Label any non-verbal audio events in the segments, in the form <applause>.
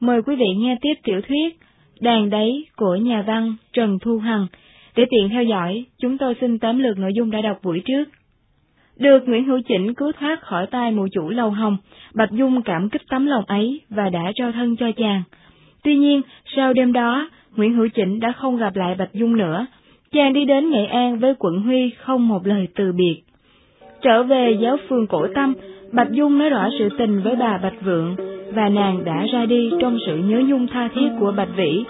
Mời quý vị nghe tiếp tiểu thuyết Đàn đáy của nhà văn Trần Thu Hằng. Để tiện theo dõi, chúng tôi xin tóm lược nội dung đã đọc buổi trước. Được Nguyễn Hữu Chỉnh cứu thoát khỏi tay mụ chủ lầu hồng, Bạch Dung cảm kích tấm lòng ấy và đã trao thân cho chàng. Tuy nhiên, sau đêm đó, Nguyễn Hữu Chỉnh đã không gặp lại Bạch Dung nữa. Chàng đi đến Nghệ An với quận Huy không một lời từ biệt. Trở về giáo phường cổ tâm, Bạch Dung nói rõ sự tình với bà Bạch Vượng, và nàng đã ra đi trong sự nhớ nhung tha thiết của Bạch Vĩ.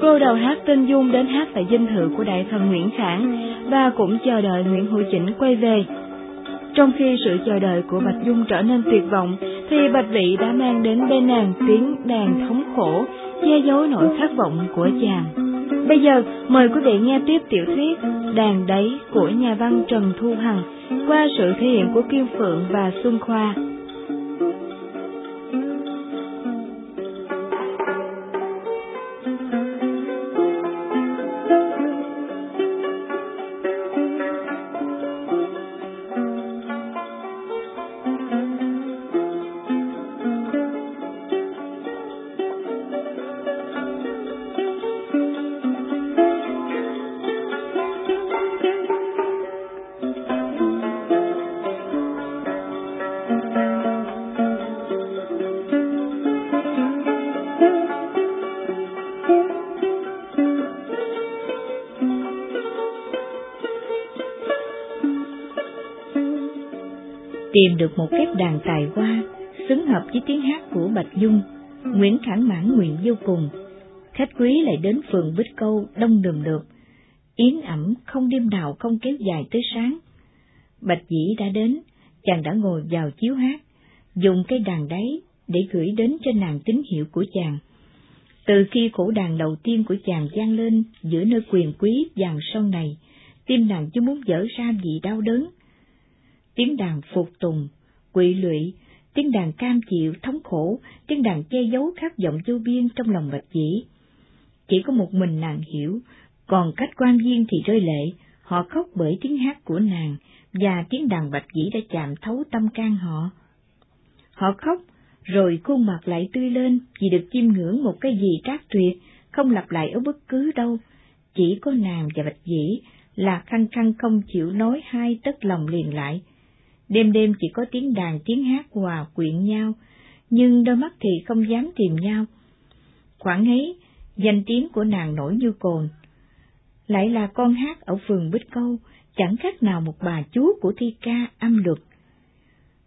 Cô đầu hát tên Dung đến hát tại dinh thự của đại thần Nguyễn Khảng và cũng chờ đợi Nguyễn Hữu Chỉnh quay về. Trong khi sự chờ đợi của Bạch Dung trở nên tuyệt vọng, thì Bạch Vĩ đã mang đến bên nàng tiếng đàn thống khổ, che giấu nỗi khát vọng của chàng. Bây giờ, mời quý vị nghe tiếp tiểu thuyết Đàn đáy của nhà văn Trần Thu Hằng qua sự thể hiện của Kim Phượng và Xuân Khoa. Được một kép đàn tài hoa, xứng hợp với tiếng hát của Bạch Dung, Nguyễn Khảng mãn nguyện vô cùng. Khách quý lại đến phường Bích Câu đông đùm được, yến ẩm không đêm nào không kéo dài tới sáng. Bạch Dĩ đã đến, chàng đã ngồi vào chiếu hát, dùng cây đàn đáy để gửi đến cho nàng tín hiệu của chàng. Từ khi cổ đàn đầu tiên của chàng gian lên giữa nơi quyền quý vàng son này, tim nàng chưa muốn dở ra vì đau đớn tiếng đàn phục tùng, quỵ lụy, tiếng đàn cam chịu, thống khổ, tiếng đàn che giấu khát vọng vô biên trong lòng bạch dĩ. Chỉ có một mình nàng hiểu, còn cách quan viên thì rơi lệ, họ khóc bởi tiếng hát của nàng, và tiếng đàn bạch dĩ đã chạm thấu tâm can họ. Họ khóc, rồi khuôn mặt lại tươi lên vì được chiêm ngưỡng một cái gì trác tuyệt, không lặp lại ở bất cứ đâu. Chỉ có nàng và bạch dĩ là khăng khăng không chịu nói hai tất lòng liền lại, Đêm đêm chỉ có tiếng đàn tiếng hát hòa quyện nhau, nhưng đôi mắt thì không dám tìm nhau. Khoảng ấy, danh tiếng của nàng nổi như cồn. Lại là con hát ở phường Bích Câu, chẳng khác nào một bà chú của thi ca âm luật.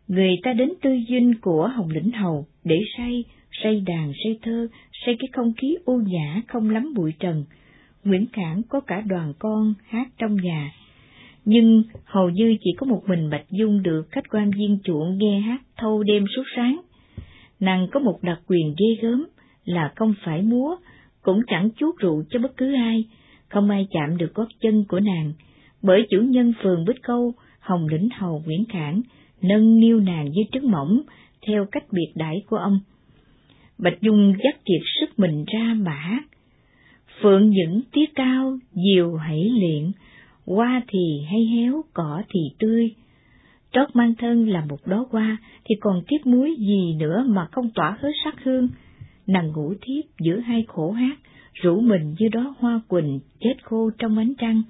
Người ta đến tư dinh của Hồng Lĩnh Hầu để say, say đàn, say thơ, say cái không khí u nhã không lắm bụi trần. Nguyễn Khảng có cả đoàn con hát trong nhà, nhưng hầu như chỉ có một mình Bạch Dung được khách quan viên chuộng nghe hát thâu đêm suốt sáng. Nàng có một đặc quyền ghê gớm là không phải múa, cũng chẳng chuốt rượu cho bất cứ ai, không ai chạm được gót chân của nàng, bởi chủ nhân phường Bích Câu, Hồng Lĩnh Hầu Nguyễn Khảng, nâng niu nàng dưới trứng mỏng, theo cách biệt đãi của ông. Bạch Dung dắt kiệt sức mình ra mà hát. Phượng những tiết cao, diều hãy luyện hoa thì hay héo, cỏ thì tươi. Trót mang thân là một đóa hoa, thì còn tiếc muối gì nữa mà không tỏa hết sắc hương. Nàng ngủ thiếp giữa hai khổ hát, rủ mình như đó hoa quỳnh chết khô trong ánh trăng.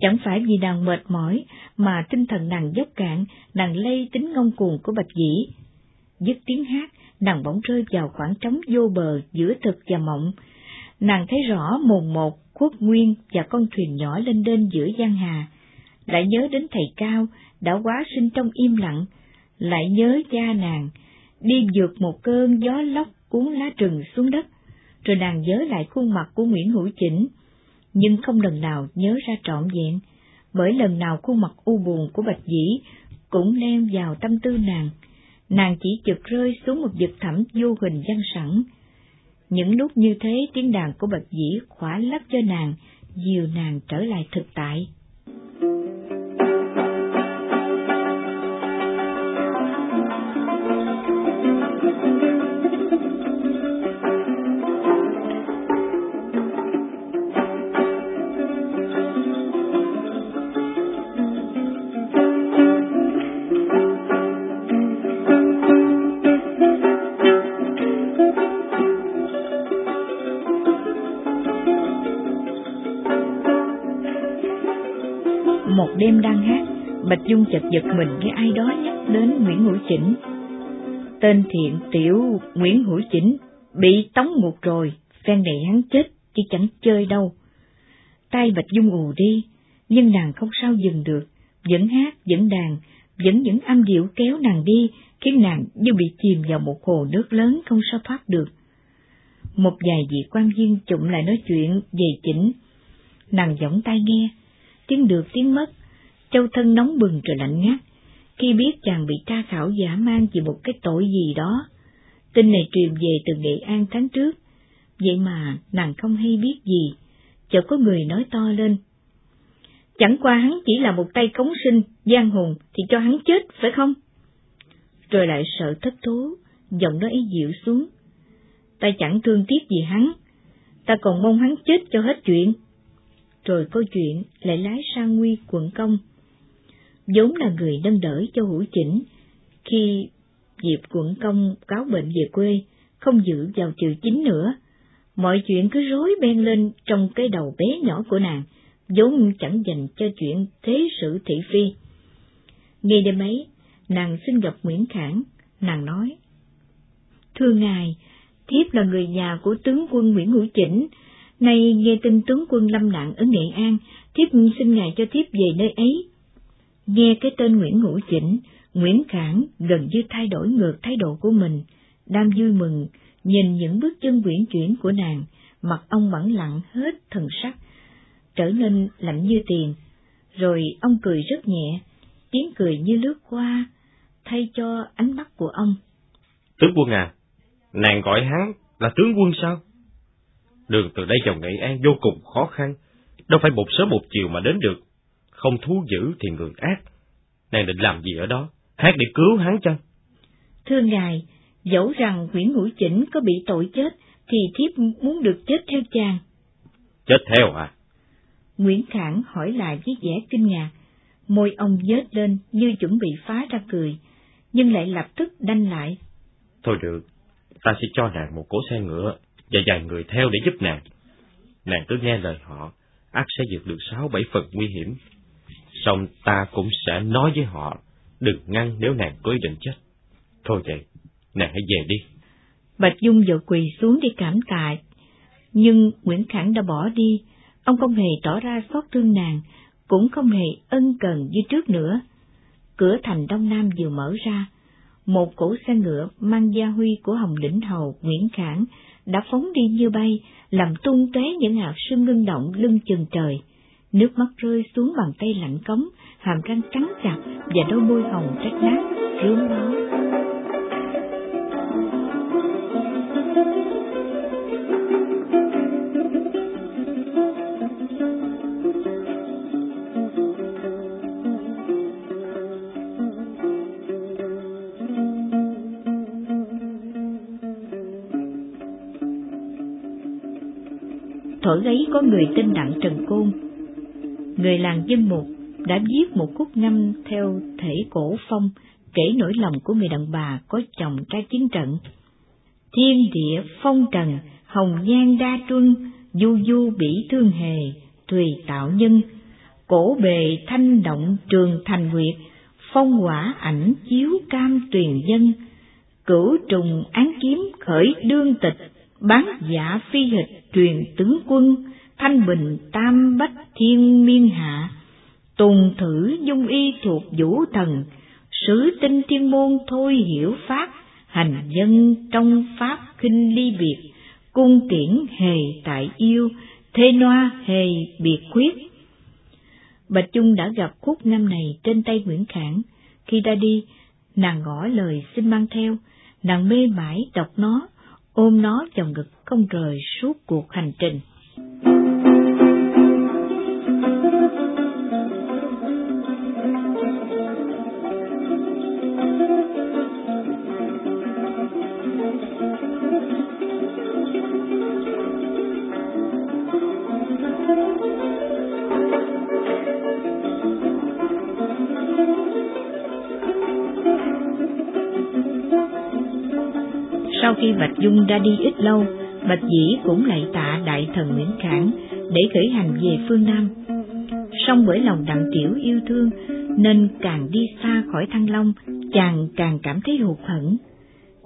Chẳng phải vì nàng mệt mỏi, mà tinh thần nàng dốc cạn, nàng lây tính ngông cuồng của bạch dĩ. Dứt tiếng hát, nàng bỗng rơi vào khoảng trống vô bờ giữa thực và mộng. Nàng thấy rõ mồn một Quốc nguyên và con thuyền nhỏ lên đên giữa giang hà, lại nhớ đến thầy cao đã quá sinh trong im lặng, lại nhớ cha nàng, đi vượt một cơn gió lốc cuốn lá rừng xuống đất, rồi nàng nhớ lại khuôn mặt của Nguyễn Hữu Chỉnh, nhưng không lần nào nhớ ra trọn vẹn, bởi lần nào khuôn mặt u buồn của Bạch Dĩ cũng len vào tâm tư nàng, nàng chỉ chực rơi xuống một vực thẳm vô hình văn sẵn, những lúc như thế tiếng đàn của bạch dĩ khỏa lấp cho nàng, dìu nàng trở lại thực tại. Bạch Dung chật giật mình nghe ai đó nhắc đến Nguyễn Hữu Chỉnh. Tên thiện tiểu Nguyễn Hữu Chỉnh bị tống ngục rồi, phen này hắn chết chứ chẳng chơi đâu. Tay Bạch Dung ù đi, nhưng nàng không sao dừng được, vẫn hát, vẫn đàn, vẫn những âm điệu kéo nàng đi, khiến nàng như bị chìm vào một hồ nước lớn không sao thoát được. Một vài vị quan viên chụm lại nói chuyện về chỉnh. Nàng giỏng tay nghe, tiếng được tiếng mất, châu thân nóng bừng rồi lạnh ngắt, khi biết chàng bị tra khảo giả mang vì một cái tội gì đó. Tin này truyền về từ Nghệ An tháng trước, vậy mà nàng không hay biết gì, chợt có người nói to lên. Chẳng qua hắn chỉ là một tay cống sinh, giang hùng, thì cho hắn chết, phải không? Rồi lại sợ thất thố, giọng nói ấy dịu xuống. Ta chẳng thương tiếc gì hắn, ta còn mong hắn chết cho hết chuyện. Rồi câu chuyện lại lái sang nguy quận công vốn là người nâng đỡ cho hữu chỉnh, khi dịp quận công cáo bệnh về quê, không giữ vào triều chính nữa, mọi chuyện cứ rối beng lên trong cái đầu bé nhỏ của nàng, vốn chẳng dành cho chuyện thế sự thị phi. Ngay đêm ấy, nàng xin gặp Nguyễn Khảng, nàng nói, Thưa ngài, thiếp là người nhà của tướng quân Nguyễn Hữu Chỉnh, nay nghe tin tướng quân lâm nạn ở Nghệ An, thiếp xin ngài cho thiếp về nơi ấy. Nghe cái tên Nguyễn ngũ Chỉnh, Nguyễn Khảng gần như thay đổi ngược thái độ của mình, đam vui mừng, nhìn những bước chân quyển chuyển của nàng, mặt ông mẫn lặng hết thần sắc, trở nên lạnh như tiền. Rồi ông cười rất nhẹ, tiếng cười như lướt qua, thay cho ánh mắt của ông. Tướng quân à, nàng gọi hắn là tướng quân sao? Đường từ đây vào Nghệ An vô cùng khó khăn, đâu phải một sớm một chiều mà đến được không thú dữ thì người ác. Nàng định làm gì ở đó? Hát để cứu hắn chăng? Thưa ngài, dẫu rằng Nguyễn Hữu Chỉnh có bị tội chết, thì thiếp muốn được chết theo chàng. Chết theo à? Nguyễn Khảng hỏi lại với vẻ kinh ngạc, môi ông dết lên như chuẩn bị phá ra cười, nhưng lại lập tức đanh lại. Thôi được, ta sẽ cho nàng một cỗ xe ngựa và vài người theo để giúp nàng. Nàng cứ nghe lời họ, ác sẽ vượt được sáu bảy phần nguy hiểm xong ta cũng sẽ nói với họ, đừng ngăn nếu nàng có ý định chết. Thôi vậy, nàng hãy về đi. Bạch Dung vội quỳ xuống đi cảm tạ, nhưng Nguyễn Khẳng đã bỏ đi, ông không hề tỏ ra xót thương nàng, cũng không hề ân cần như trước nữa. Cửa thành Đông Nam vừa mở ra, một cỗ xe ngựa mang gia huy của Hồng Lĩnh Hầu Nguyễn Khảng đã phóng đi như bay, làm tung tóe những hạt sương ngưng động lưng chừng trời nước mắt rơi xuống bàn tay lạnh cống, hàm răng trắng chặt và đôi môi hồng rách nát, rướm máu. Thổi ấy có người tên Đặng Trần Côn, người làng dân mục đã viết một khúc ngâm theo thể cổ phong kể nỗi lòng của người đàn bà có chồng ra chiến trận. Thiên địa phong trần, hồng nhan đa truân, du du bỉ thương hề, tùy tạo nhân, cổ bề thanh động trường thành nguyệt, phong quả ảnh chiếu cam tuyền dân, cửu trùng án kiếm khởi đương tịch, bán giả phi hịch truyền tướng quân, thanh bình tam bách thiên miên hạ, tùng thử dung y thuộc vũ thần, sứ tinh thiên môn thôi hiểu pháp, hành dân trong pháp khinh ly biệt, cung tiễn hề tại yêu, thê noa hề biệt khuyết. Bạch Chung đã gặp khúc năm này trên tay Nguyễn Khảng, khi ra đi, nàng ngỏ lời xin mang theo, nàng mê mải đọc nó, ôm nó vào ngực không rời suốt cuộc hành trình. Bạch Dung ra đi ít lâu, Bạch Dĩ cũng lại tạ đại thần Nguyễn Khảng để khởi hành về phương Nam. song bởi lòng đặng tiểu yêu thương nên càng đi xa khỏi Thăng Long, chàng càng cảm thấy hụt hẫng.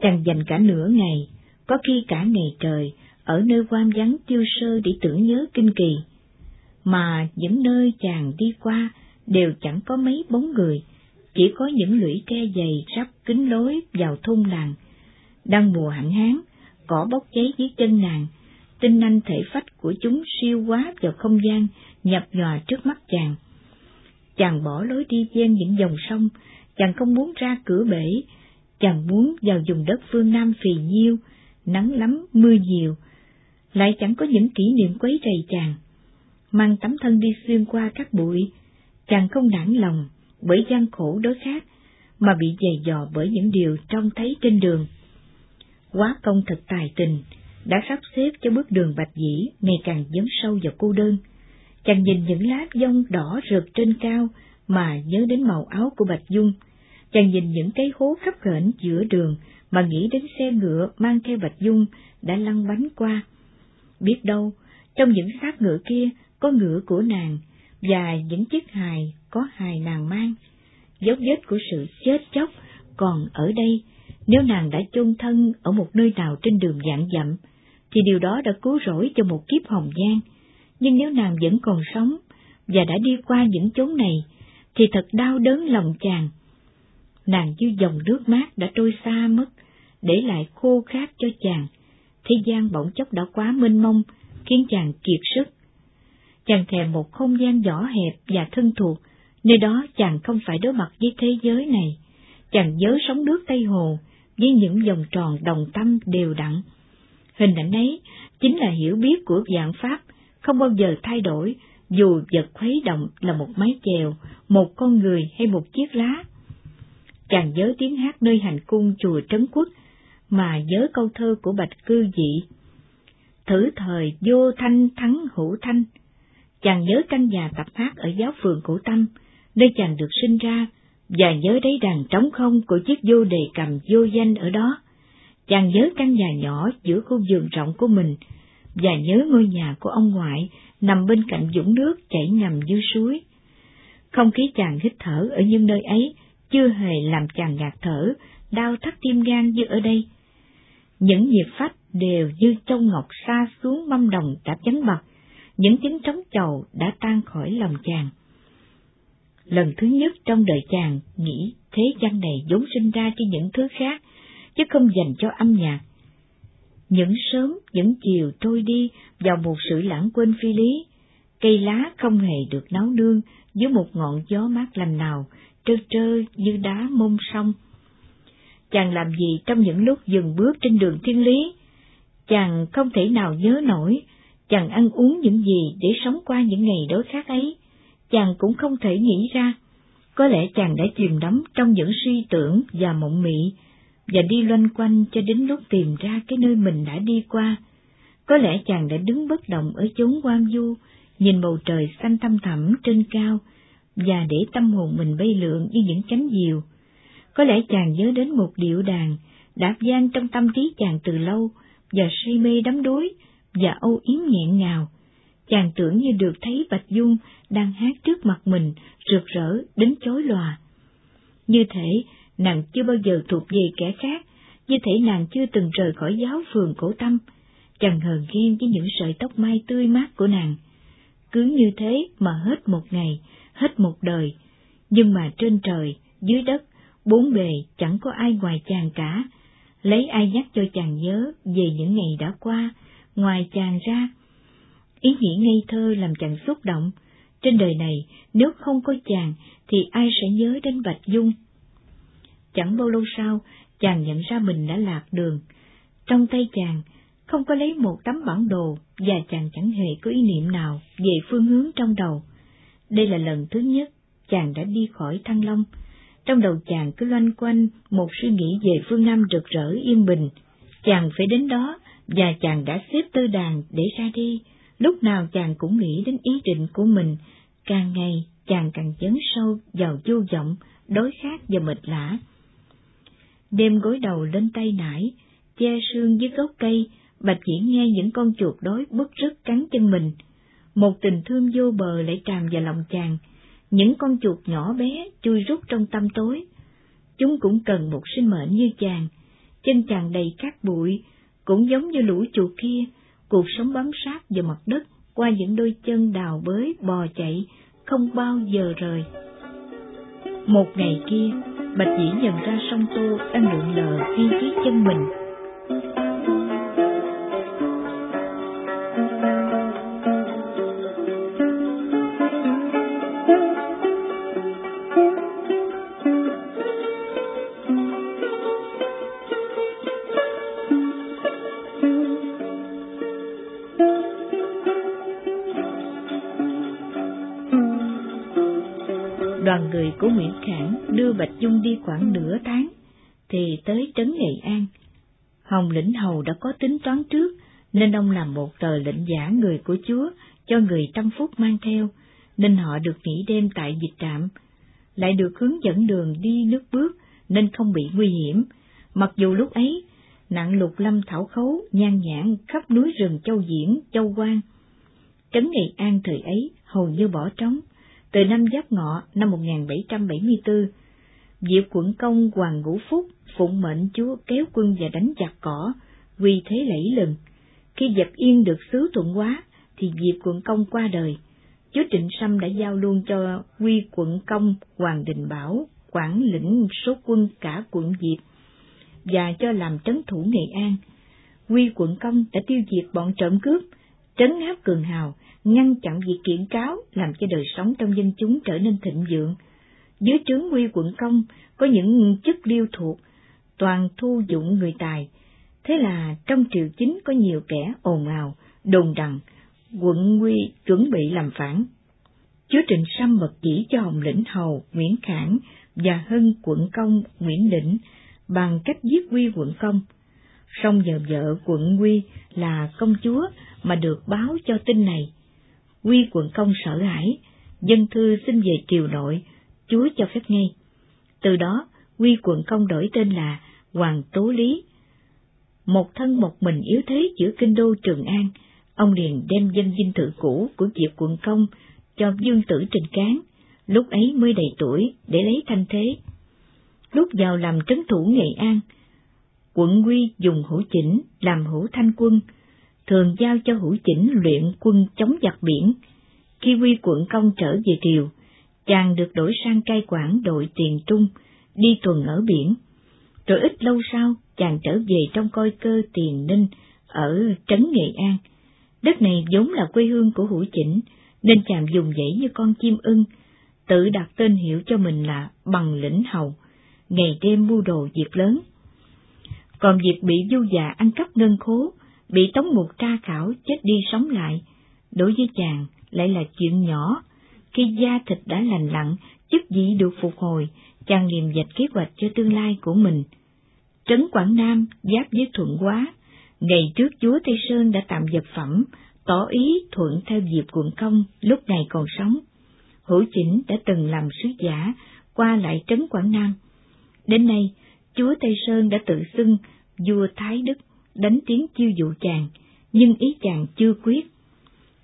Chàng dành cả nửa ngày, có khi cả ngày trời, ở nơi quan vắng tiêu sơ để tưởng nhớ kinh kỳ. Mà những nơi chàng đi qua đều chẳng có mấy bóng người, chỉ có những lũy tre dày sắp kính lối vào thôn làng. Đang mùa hạn hán, cỏ bốc cháy dưới chân nàng, tinh anh thể phách của chúng siêu quá vào không gian, nhập nhòa trước mắt chàng. Chàng bỏ lối đi ven những dòng sông, chàng không muốn ra cửa bể, chàng muốn vào vùng đất phương Nam phì nhiêu, nắng lắm, mưa nhiều, lại chẳng có những kỷ niệm quấy rầy chàng. Mang tấm thân đi xuyên qua các bụi, chàng không nản lòng bởi gian khổ đối khác, mà bị dày dò bởi những điều trông thấy trên đường. Quá công thật tài tình, đã sắp xếp cho bước đường bạch dĩ ngày càng dấn sâu vào cô đơn. Chàng nhìn những lá dông đỏ rực trên cao mà nhớ đến màu áo của Bạch Dung. Chàng nhìn những cái hố khắp khểnh giữa đường mà nghĩ đến xe ngựa mang theo Bạch Dung đã lăn bánh qua. Biết đâu, trong những xác ngựa kia có ngựa của nàng, và những chiếc hài có hài nàng mang. Dấu vết của sự chết chóc còn ở đây, nếu nàng đã chôn thân ở một nơi nào trên đường dạng dặm, thì điều đó đã cứu rỗi cho một kiếp hồng gian. Nhưng nếu nàng vẫn còn sống, và đã đi qua những chốn này, thì thật đau đớn lòng chàng. Nàng như dòng nước mát đã trôi xa mất, để lại khô khát cho chàng. Thế gian bỗng chốc đã quá mênh mông, khiến chàng kiệt sức. Chàng thèm một không gian nhỏ hẹp và thân thuộc, nơi đó chàng không phải đối mặt với thế giới này. Chàng nhớ sống nước Tây Hồ, với những vòng tròn đồng tâm đều đặn. Hình ảnh ấy chính là hiểu biết của dạng Pháp, không bao giờ thay đổi, dù vật khuấy động là một mái chèo, một con người hay một chiếc lá. Chàng nhớ tiếng hát nơi hành cung chùa Trấn Quốc, mà nhớ câu thơ của Bạch Cư Dị. Thử thời vô thanh thắng hữu thanh. Chàng nhớ căn nhà tập hát ở giáo phường Cổ Tâm, nơi chàng được sinh ra, và nhớ đấy đàn trống không của chiếc vô đề cầm vô danh ở đó. Chàng nhớ căn nhà nhỏ giữa khu vườn rộng của mình, và nhớ ngôi nhà của ông ngoại nằm bên cạnh dũng nước chảy ngầm dưới suối. Không khí chàng hít thở ở những nơi ấy chưa hề làm chàng ngạt thở, đau thắt tim gan như ở đây. Những nhịp phách đều như châu ngọc xa xuống mâm đồng đã chấn bật, những tiếng trống chầu đã tan khỏi lòng chàng. Lần thứ nhất trong đời chàng nghĩ thế gian này vốn sinh ra cho những thứ khác, chứ không dành cho âm nhạc. Những sớm, những chiều trôi đi vào một sự lãng quên phi lý, cây lá không hề được nấu nương dưới một ngọn gió mát lành nào, trơ trơ như đá mông sông. Chàng làm gì trong những lúc dừng bước trên đường thiên lý? Chàng không thể nào nhớ nổi, chàng ăn uống những gì để sống qua những ngày đối khác ấy, chàng cũng không thể nghĩ ra. Có lẽ chàng đã chìm đắm trong những suy tưởng và mộng mị, và đi loanh quanh cho đến lúc tìm ra cái nơi mình đã đi qua. Có lẽ chàng đã đứng bất động ở chốn quan du, nhìn bầu trời xanh thăm thẳm trên cao, và để tâm hồn mình bay lượn như những cánh diều. Có lẽ chàng nhớ đến một điệu đàn, đạp gian trong tâm trí chàng từ lâu, và say mê đắm đuối, và âu yếm nghẹn ngào. Chàng tưởng như được thấy Bạch Dung đang hát trước mặt mình, rực rỡ đến chối lòa. Như thể nàng chưa bao giờ thuộc về kẻ khác, như thể nàng chưa từng rời khỏi giáo phường cổ tâm, chàng hờn ghen với những sợi tóc mai tươi mát của nàng. Cứ như thế mà hết một ngày, hết một đời, nhưng mà trên trời, dưới đất, bốn bề chẳng có ai ngoài chàng cả, lấy ai nhắc cho chàng nhớ về những ngày đã qua, ngoài chàng ra. Ý nghĩ ngây thơ làm chàng xúc động, trên đời này nếu không có chàng thì ai sẽ nhớ đến Bạch Dung? Chẳng bao lâu sau, chàng nhận ra mình đã lạc đường. Trong tay chàng không có lấy một tấm bản đồ và chàng chẳng hề có ý niệm nào về phương hướng trong đầu. Đây là lần thứ nhất chàng đã đi khỏi Thăng Long. Trong đầu chàng cứ loanh quanh một suy nghĩ về phương Nam rực rỡ yên bình. Chàng phải đến đó và chàng đã xếp tơ đàn để ra đi. Lúc nào chàng cũng nghĩ đến ý định của mình, càng ngày chàng càng dấn sâu vào vô vọng, đối khác và mệt lã. Đêm gối đầu lên tay nải, che sương dưới gốc cây, Bạch Diễn nghe những con chuột đói bứt rứt cắn chân mình. Một tình thương vô bờ lại tràn vào lòng chàng, những con chuột nhỏ bé chui rút trong tâm tối. Chúng cũng cần một sinh mệnh như chàng, chân chàng đầy cát bụi, cũng giống như lũ chuột kia, cuộc sống bám sát vào mặt đất qua những đôi chân đào bới bò chạy, không bao giờ rời. Một ngày kia, Bạch Dĩ nhận ra sông Tô đang lượn lờ ngay dưới chân mình. Đưa Bạch Dung đi khoảng nửa tháng, thì tới trấn Nghệ An. Hồng Lĩnh Hầu đã có tính toán trước, nên ông làm một tờ lệnh giả người của Chúa cho người trăm phúc mang theo, nên họ được nghỉ đêm tại dịch trạm, lại được hướng dẫn đường đi nước bước nên không bị nguy hiểm, mặc dù lúc ấy nạn lục lâm thảo khấu nhan nhãn khắp núi rừng Châu Diễn, Châu Quang. Trấn Nghệ An thời ấy hầu như bỏ trống, từ năm Giáp Ngọ năm 1774, Diệu quận công Hoàng Ngũ Phúc phụng mệnh chúa kéo quân và đánh giặc cỏ, quy thế lẫy lừng. Khi dập yên được xứ thuận hóa, thì Diệp quận công qua đời. Chúa Trịnh Sâm đã giao luôn cho quy quận công Hoàng Đình Bảo quản lĩnh số quân cả quận Diệp và cho làm trấn thủ Nghệ An. Quy quận công đã tiêu diệt bọn trộm cướp, trấn áp cường hào, ngăn chặn việc kiện cáo, làm cho đời sống trong dân chúng trở nên thịnh vượng. Dưới trướng quy quận công có những chức liêu thuộc, toàn thu dụng người tài. Thế là trong triều chính có nhiều kẻ ồn ào, đồn đằng, quận quy chuẩn bị làm phản. Chúa Trịnh Sâm mật chỉ cho Hồng Lĩnh Hầu Nguyễn Khảng và Hân quận công Nguyễn Lĩnh bằng cách giết quy quận công. Song nhờ vợ quận quy là công chúa mà được báo cho tin này. Quy quận công sợ hãi, dân thư xin về triều nội, chúa cho phép ngay. Từ đó, Quy quận công đổi tên là Hoàng Tố Lý. Một thân một mình yếu thế giữa kinh đô Trường An, ông liền đem danh dinh thự cũ của Diệp quận công cho Dương tử Trình Cán, lúc ấy mới đầy tuổi để lấy thanh thế. Lúc vào làm trấn thủ Nghệ An, quận Quy dùng hữu chỉnh làm hữu thanh quân, thường giao cho hữu chỉnh luyện quân chống giặc biển. Khi Quy quận công trở về triều, chàng được đổi sang cai quản đội tiền trung, đi tuần ở biển. Rồi ít lâu sau, chàng trở về trong coi cơ tiền ninh ở Trấn Nghệ An. Đất này vốn là quê hương của hữu chỉnh, nên chàng dùng dãy như con chim ưng, tự đặt tên hiệu cho mình là Bằng Lĩnh Hầu, ngày đêm mua đồ việc lớn. Còn việc bị du già ăn cắp ngân khố, bị tống một tra khảo chết đi sống lại, đối với chàng lại là chuyện nhỏ. Khi da thịt đã lành lặn, chức vị được phục hồi, chàng liền dạch kế hoạch cho tương lai của mình. Trấn Quảng Nam giáp với Thuận Quá, ngày trước chúa Tây Sơn đã tạm vật phẩm, tỏ ý thuận theo dịp quận công lúc này còn sống. Hữu Chỉnh đã từng làm sứ giả qua lại trấn Quảng Nam. Đến nay, chúa Tây Sơn đã tự xưng vua Thái Đức đánh tiếng chiêu dụ chàng, nhưng ý chàng chưa quyết.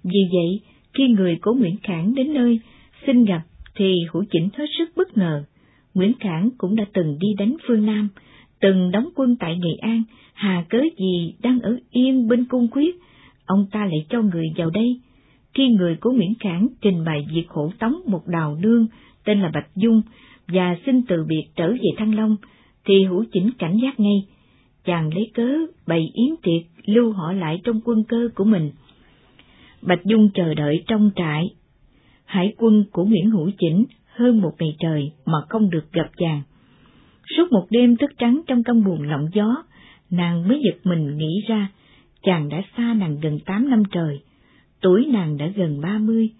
Vì vậy, khi người của Nguyễn Khảng đến nơi xin gặp thì Hữu Chỉnh hết sức bất ngờ. Nguyễn Khảng cũng đã từng đi đánh phương Nam, từng đóng quân tại Nghệ An, hà cớ gì đang ở yên bên cung quyết, ông ta lại cho người vào đây. Khi người của Nguyễn Khảng trình bày việc khổ tống một đào nương tên là Bạch Dung và xin từ biệt trở về Thăng Long, thì hữu chỉnh cảnh giác ngay. Chàng lấy cớ bày yến tiệc lưu họ lại trong quân cơ của mình. Bạch Dung chờ đợi trong trại. Hải quân của Nguyễn Hữu Chỉnh hơn một ngày trời mà không được gặp chàng. Suốt một đêm thức trắng trong cơn buồn lộng gió, nàng mới giật mình nghĩ ra, chàng đã xa nàng gần tám năm trời, tuổi nàng đã gần ba mươi,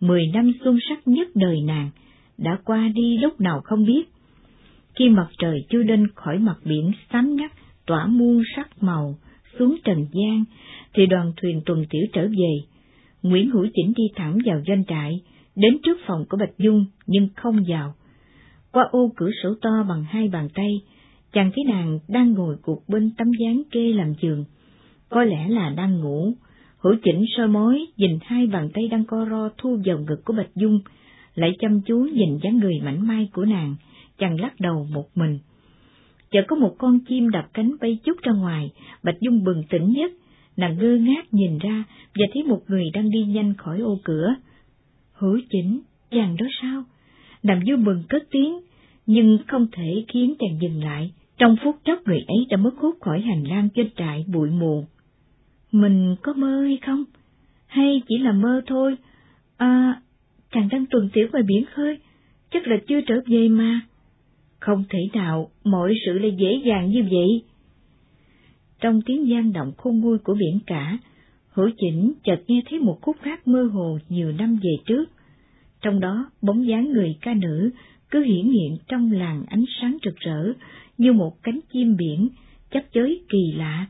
mười năm xuân sắc nhất đời nàng, đã qua đi lúc nào không biết. Khi mặt trời chưa lên khỏi mặt biển xám ngắt, tỏa muôn sắc màu, xuống trần gian, thì đoàn thuyền tuần tiểu trở về. Nguyễn Hữu Chỉnh đi thẳng vào doanh trại, đến trước phòng của Bạch Dung nhưng không vào. Qua ô cửa sổ to bằng hai bàn tay, chàng thấy nàng đang ngồi cục bên tấm dáng kê làm giường. Có lẽ là đang ngủ, Hữu chỉnh soi mối, nhìn hai bàn tay đang co ro thu vào ngực của Bạch Dung, lại chăm chú nhìn dáng người mảnh mai của nàng, chàng lắc đầu một mình. Chợt có một con chim đập cánh bay chút ra ngoài, Bạch Dung bừng tỉnh nhất, nàng ngơ ngác nhìn ra và thấy một người đang đi nhanh khỏi ô cửa. Hữu chỉnh, chàng đó sao? Nàng vui mừng cất tiếng, nhưng không thể khiến chàng dừng lại. Trong phút chốc người ấy đã mất hút khỏi hành lang trên trại bụi mù. Mình có mơ hay không? Hay chỉ là mơ thôi? À, chàng đang tuần tiểu ngoài biển khơi, chắc là chưa trở về mà. Không thể nào mọi sự lại dễ dàng như vậy. Trong tiếng gian động khôn nguôi của biển cả, hữu chỉnh chợt nghe thấy một khúc hát mơ hồ nhiều năm về trước. Trong đó bóng dáng người ca nữ cứ hiển hiện trong làn ánh sáng rực rỡ như một cánh chim biển chấp chới kỳ lạ.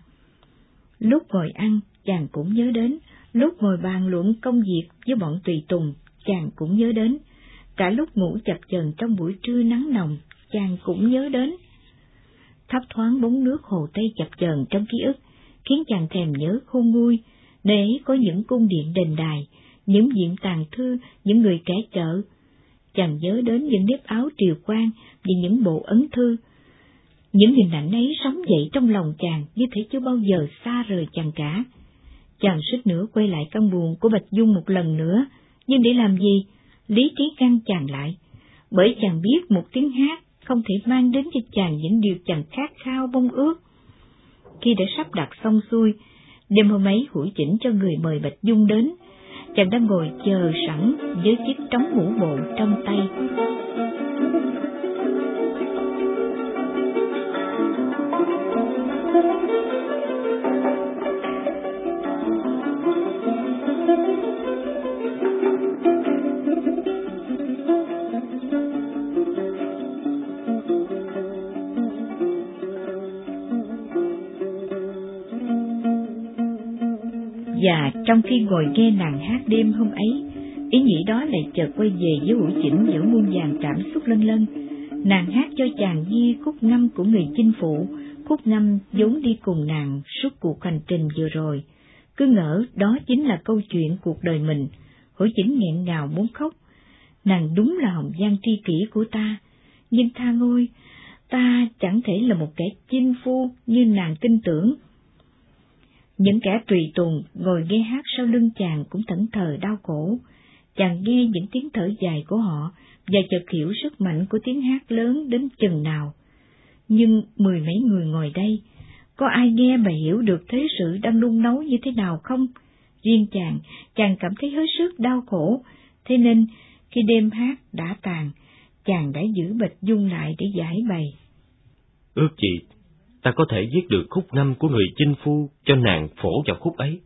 Lúc ngồi ăn, chàng cũng nhớ đến, lúc ngồi bàn luận công việc với bọn tùy tùng, chàng cũng nhớ đến, cả lúc ngủ chập chờn trong buổi trưa nắng nồng, chàng cũng nhớ đến. Thấp thoáng bóng nước hồ Tây chập chờn trong ký ức, khiến chàng thèm nhớ khôn nguôi, để có những cung điện đền đài, những diện tàn thư, những người kẻ chợ. Chàng nhớ đến những nếp áo triều quan và những bộ ấn thư. Những hình ảnh ấy sống dậy trong lòng chàng như thể chưa bao giờ xa rời chàng cả. Chàng suýt nữa quay lại căn buồn của Bạch Dung một lần nữa, nhưng để làm gì? Lý trí ngăn chàng lại, bởi chàng biết một tiếng hát không thể mang đến cho chàng những điều chàng khát khao mong ước. Khi đã sắp đặt xong xuôi, đêm hôm ấy hủi chỉnh cho người mời Bạch Dung đến, chàng đang ngồi chờ sẵn với chiếc trống ngũ bộ trong tay. Trong khi ngồi nghe nàng hát đêm hôm ấy, ý nghĩ đó lại chợt quay về với hữu chỉnh giữa muôn vàng cảm xúc lân lân. Nàng hát cho chàng nghe khúc năm của người chinh phụ, khúc năm vốn đi cùng nàng suốt cuộc hành trình vừa rồi. Cứ ngỡ đó chính là câu chuyện cuộc đời mình, hữu chỉnh nghẹn ngào muốn khóc. Nàng đúng là hồng gian tri kỷ của ta, nhưng tha ngôi, ta chẳng thể là một kẻ chinh phu như nàng tin tưởng những kẻ tùy tùng ngồi nghe hát sau lưng chàng cũng thẫn thờ đau khổ. Chàng nghe những tiếng thở dài của họ và chợt hiểu sức mạnh của tiếng hát lớn đến chừng nào. Nhưng mười mấy người ngồi đây, có ai nghe mà hiểu được thế sự đang nung nấu như thế nào không? Riêng chàng, chàng cảm thấy hết sức đau khổ, thế nên khi đêm hát đã tàn, chàng đã giữ bịch dung lại để giải bày. Ước chị ta có thể viết được khúc ngâm của người chinh phu cho nàng phổ vào khúc ấy.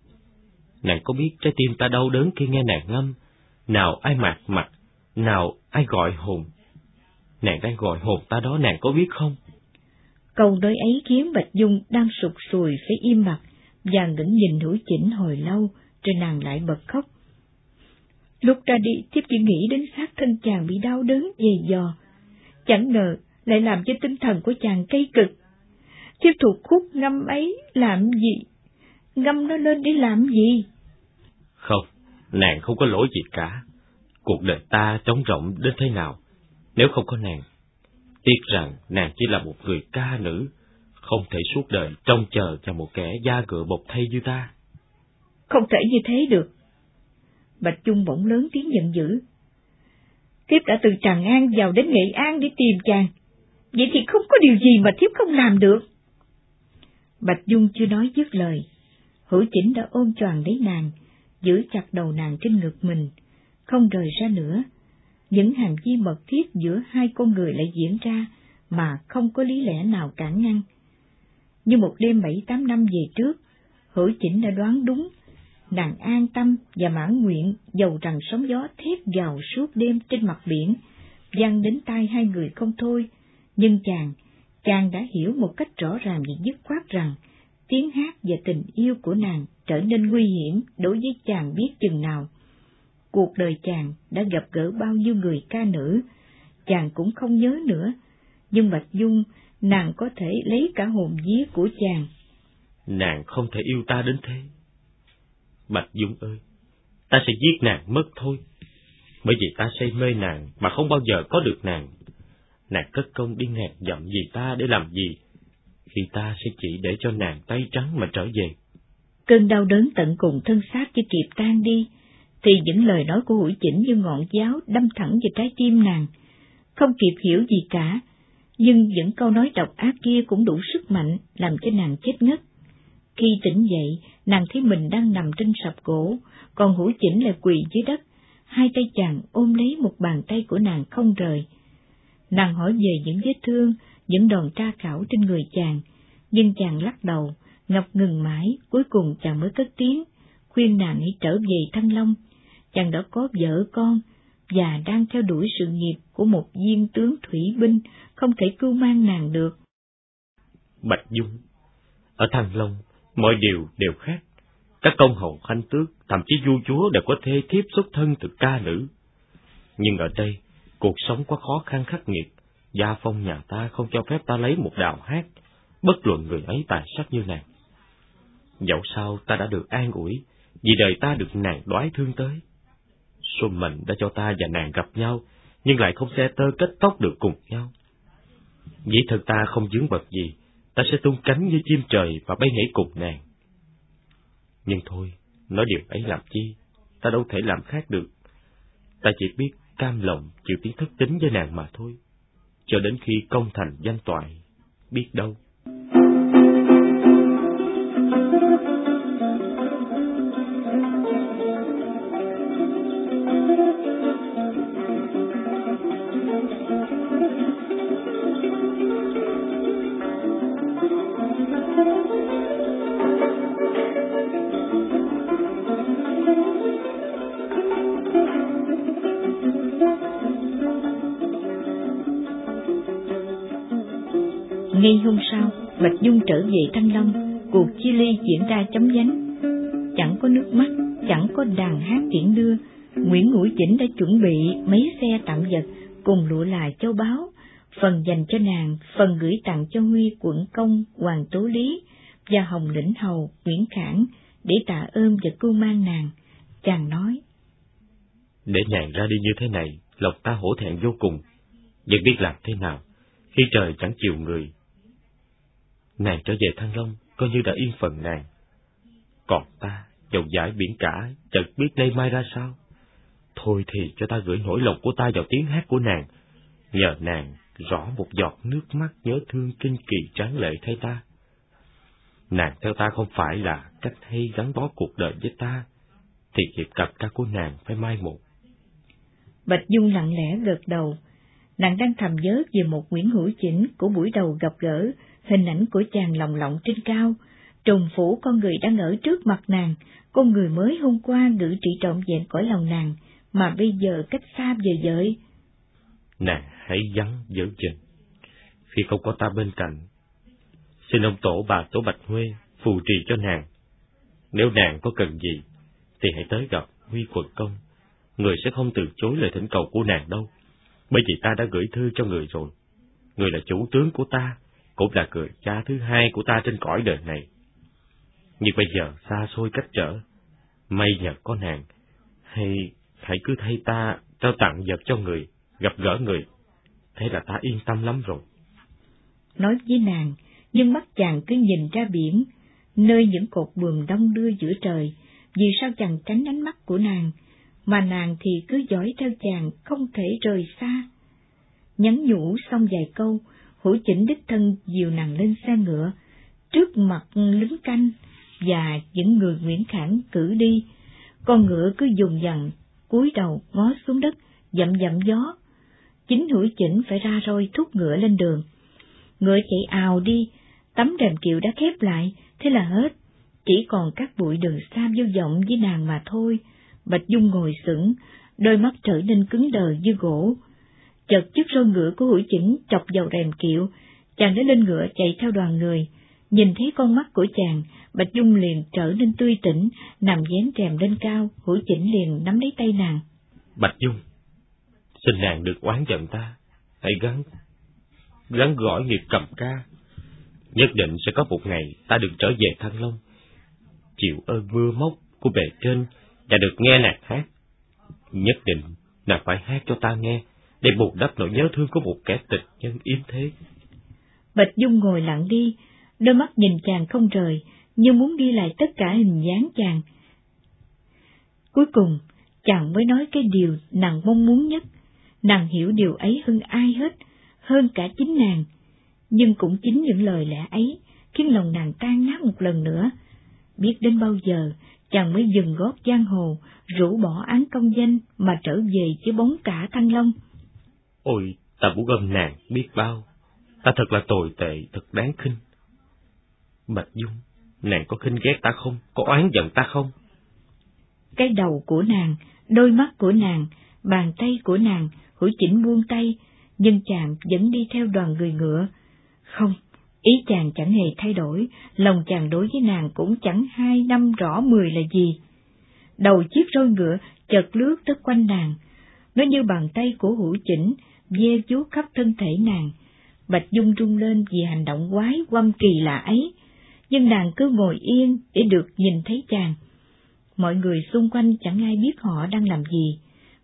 Nàng có biết trái tim ta đau đớn khi nghe nàng ngâm, nào ai mạc mặt, nào ai gọi hồn. Nàng đang gọi hồn ta đó nàng có biết không? Câu nói ấy khiến Bạch Dung đang sụt sùi phải im mặt, và ngẩng nhìn hữu chỉnh hồi lâu, rồi nàng lại bật khóc. Lúc ra đi, thiếp chỉ nghĩ đến xác thân chàng bị đau đớn dày dò. Chẳng ngờ lại làm cho tinh thần của chàng cây cực Chứ thuộc khúc ngâm ấy làm gì? Ngâm nó lên để làm gì? Không, nàng không có lỗi gì cả. Cuộc đời ta trống rộng đến thế nào, nếu không có nàng. Tiếc rằng nàng chỉ là một người ca nữ, không thể suốt đời trông chờ cho một kẻ da gựa bột thay như ta. Không thể như thế được. Bạch Trung bỗng lớn tiếng giận dữ. Thiếp đã từ Tràng An vào đến Nghệ An để tìm chàng. Vậy thì không có điều gì mà thiếp không làm được. Bạch Dung chưa nói dứt lời, hữu chỉnh đã ôm choàng lấy nàng, giữ chặt đầu nàng trên ngực mình, không rời ra nữa. Những hành vi mật thiết giữa hai con người lại diễn ra mà không có lý lẽ nào cản ngăn. Như một đêm bảy tám năm về trước, hữu chỉnh đã đoán đúng, nàng an tâm và mãn nguyện dầu rằng sóng gió thét gào suốt đêm trên mặt biển, văng đến tai hai người không thôi, nhưng chàng chàng đã hiểu một cách rõ ràng và dứt khoát rằng tiếng hát và tình yêu của nàng trở nên nguy hiểm đối với chàng biết chừng nào. Cuộc đời chàng đã gặp gỡ bao nhiêu người ca nữ, chàng cũng không nhớ nữa, nhưng Bạch Dung, nàng có thể lấy cả hồn vía của chàng. Nàng không thể yêu ta đến thế. Bạch Dung ơi, ta sẽ giết nàng mất thôi. Bởi vì ta say mê nàng mà không bao giờ có được nàng. Nàng cất công đi ngạt dặm gì ta để làm gì, khi ta sẽ chỉ để cho nàng tay trắng mà trở về. Cơn đau đớn tận cùng thân xác chưa kịp tan đi, thì những lời nói của hủi chỉnh như ngọn giáo đâm thẳng vào trái tim nàng. Không kịp hiểu gì cả, nhưng những câu nói độc ác kia cũng đủ sức mạnh làm cho nàng chết ngất. Khi tỉnh dậy, nàng thấy mình đang nằm trên sập gỗ, còn hữu chỉnh lại quỳ dưới đất, hai tay chàng ôm lấy một bàn tay của nàng không rời. Nàng hỏi về những vết thương, những đòn tra khảo trên người chàng, nhưng chàng lắc đầu, ngập ngừng mãi, cuối cùng chàng mới cất tiếng, khuyên nàng hãy trở về Thăng Long. Chàng đã có vợ con, và đang theo đuổi sự nghiệp của một viên tướng thủy binh, không thể cưu mang nàng được. Bạch Dung, ở Thăng Long, mọi điều đều khác. Các công hầu khanh tước, thậm chí vua chúa đều có thê thiếp xuất thân từ ca nữ. Nhưng ở đây, cuộc sống quá khó khăn khắc nghiệt, gia phong nhà ta không cho phép ta lấy một đào hát, bất luận người ấy tài sắc như nàng. Dẫu sao ta đã được an ủi, vì đời ta được nàng đoái thương tới. Số mệnh đã cho ta và nàng gặp nhau, nhưng lại không xe tơ kết tóc được cùng nhau. Dĩ thật ta không dướng bậc gì, ta sẽ tung cánh như chim trời và bay nhảy cùng nàng. Nhưng thôi, nói điều ấy làm chi, ta đâu thể làm khác được. Ta chỉ biết cam lòng chịu tiếng thất tính với nàng mà thôi, cho đến khi công thành danh toại, biết đâu. Về Thanh Long, cuộc chia ly diễn ra chấm dánh. Chẳng có nước mắt, chẳng có đàn hát tiễn đưa, Nguyễn ngũ Chỉnh đã chuẩn bị mấy xe tạm vật cùng lụa là châu báu, phần dành cho nàng, phần gửi tặng cho Huy quận công Hoàng Tố Lý và Hồng Lĩnh Hầu Nguyễn Khảng để tạ ơn và cưu mang nàng. Chàng nói, Để nàng ra đi như thế này, lòng ta hổ thẹn vô cùng, nhưng biết làm thế nào, khi trời chẳng chiều người, Nàng trở về Thăng Long, coi như đã yên phần nàng. Còn ta, dầu giải biển cả, chợt biết nay mai ra sao. Thôi thì cho ta gửi nỗi lòng của ta vào tiếng hát của nàng, nhờ nàng rõ một giọt nước mắt nhớ thương kinh kỳ tráng lệ thay ta. Nàng theo ta không phải là cách hay gắn bó cuộc đời với ta, thì hiệp cặp ca của nàng phải mai một. Bạch Dung lặng lẽ gật đầu, nàng đang thầm nhớ về một Nguyễn Hữu Chỉnh của buổi đầu gặp gỡ hình ảnh của chàng lòng lộng trên cao, trùng phủ con người đang ở trước mặt nàng, con người mới hôm qua ngự trị trọn vẹn cõi lòng nàng, mà bây giờ cách xa vời vợi. Nàng hãy vắng giữ chân, khi không có ta bên cạnh. Xin ông tổ bà tổ Bạch Huê phù trì cho nàng. Nếu nàng có cần gì, thì hãy tới gặp Huy Quận Công. Người sẽ không từ chối lời thỉnh cầu của nàng đâu, bởi vì ta đã gửi thư cho người rồi. Người là chủ tướng của ta, cũng là người cha thứ hai của ta trên cõi đời này. Nhưng bây giờ xa xôi cách trở, may nhờ có nàng, hay hãy cứ thay ta trao tặng vật cho người, gặp gỡ người, thế là ta yên tâm lắm rồi. Nói với nàng, nhưng mắt chàng cứ nhìn ra biển, nơi những cột buồm đông đưa giữa trời, vì sao chàng tránh ánh mắt của nàng, mà nàng thì cứ dõi theo chàng không thể rời xa. Nhắn nhủ xong vài câu, hữu chỉnh đích thân dìu nàng lên xe ngựa, trước mặt lính canh và những người Nguyễn Khảng cử đi, con ngựa cứ dùng dằn, cúi đầu ngó xuống đất, dậm dậm gió. Chính hữu chỉnh phải ra roi thúc ngựa lên đường. Ngựa chạy ào đi, tấm rèm kiệu đã khép lại, thế là hết. Chỉ còn các bụi đường xa vô vọng với nàng mà thôi. Bạch Dung ngồi sững, đôi mắt trở nên cứng đờ như gỗ, chợt chiếc roi ngựa của hữu chỉnh chọc vào rèm kiệu, chàng đã lên ngựa chạy theo đoàn người. Nhìn thấy con mắt của chàng, Bạch Dung liền trở nên tươi tỉnh, nằm dán rèm lên cao, hữu chỉnh liền nắm lấy tay nàng. Bạch Dung, xin nàng được oán giận ta, hãy gắng gắng gỏi nghiệp cầm ca. Nhất định sẽ có một ngày ta được trở về Thăng Long, chịu ơn mưa móc của bề trên và được nghe nàng hát. Nhất định nàng phải hát cho ta nghe, để bù đắp nỗi nhớ thương của một kẻ tịch nhân yếm thế. Bạch Dung ngồi lặng đi, đôi mắt nhìn chàng không rời, như muốn ghi lại tất cả hình dáng chàng. Cuối cùng, chàng mới nói cái điều nàng mong muốn nhất. Nàng hiểu điều ấy hơn ai hết, hơn cả chính nàng. Nhưng cũng chính những lời lẽ ấy khiến lòng nàng tan nát một lần nữa. Biết đến bao giờ, chàng mới dừng gót giang hồ, rũ bỏ án công danh mà trở về chứ bóng cả Thăng Long. Ôi, ta muốn ôm nàng biết bao. Ta thật là tồi tệ, thật đáng khinh. Bạch Dung, nàng có khinh ghét ta không? Có oán giận ta không? Cái đầu của nàng, đôi mắt của nàng, bàn tay của nàng, hữu chỉnh buông tay, nhưng chàng vẫn đi theo đoàn người ngựa. Không, ý chàng chẳng hề thay đổi, lòng chàng đối với nàng cũng chẳng hai năm rõ mười là gì. Đầu chiếc roi ngựa chợt lướt tới quanh nàng, nó như bàn tay của hữu chỉnh, ve vuốt khắp thân thể nàng. Bạch Dung rung lên vì hành động quái quăm kỳ lạ ấy, nhưng nàng cứ ngồi yên để được nhìn thấy chàng. Mọi người xung quanh chẳng ai biết họ đang làm gì,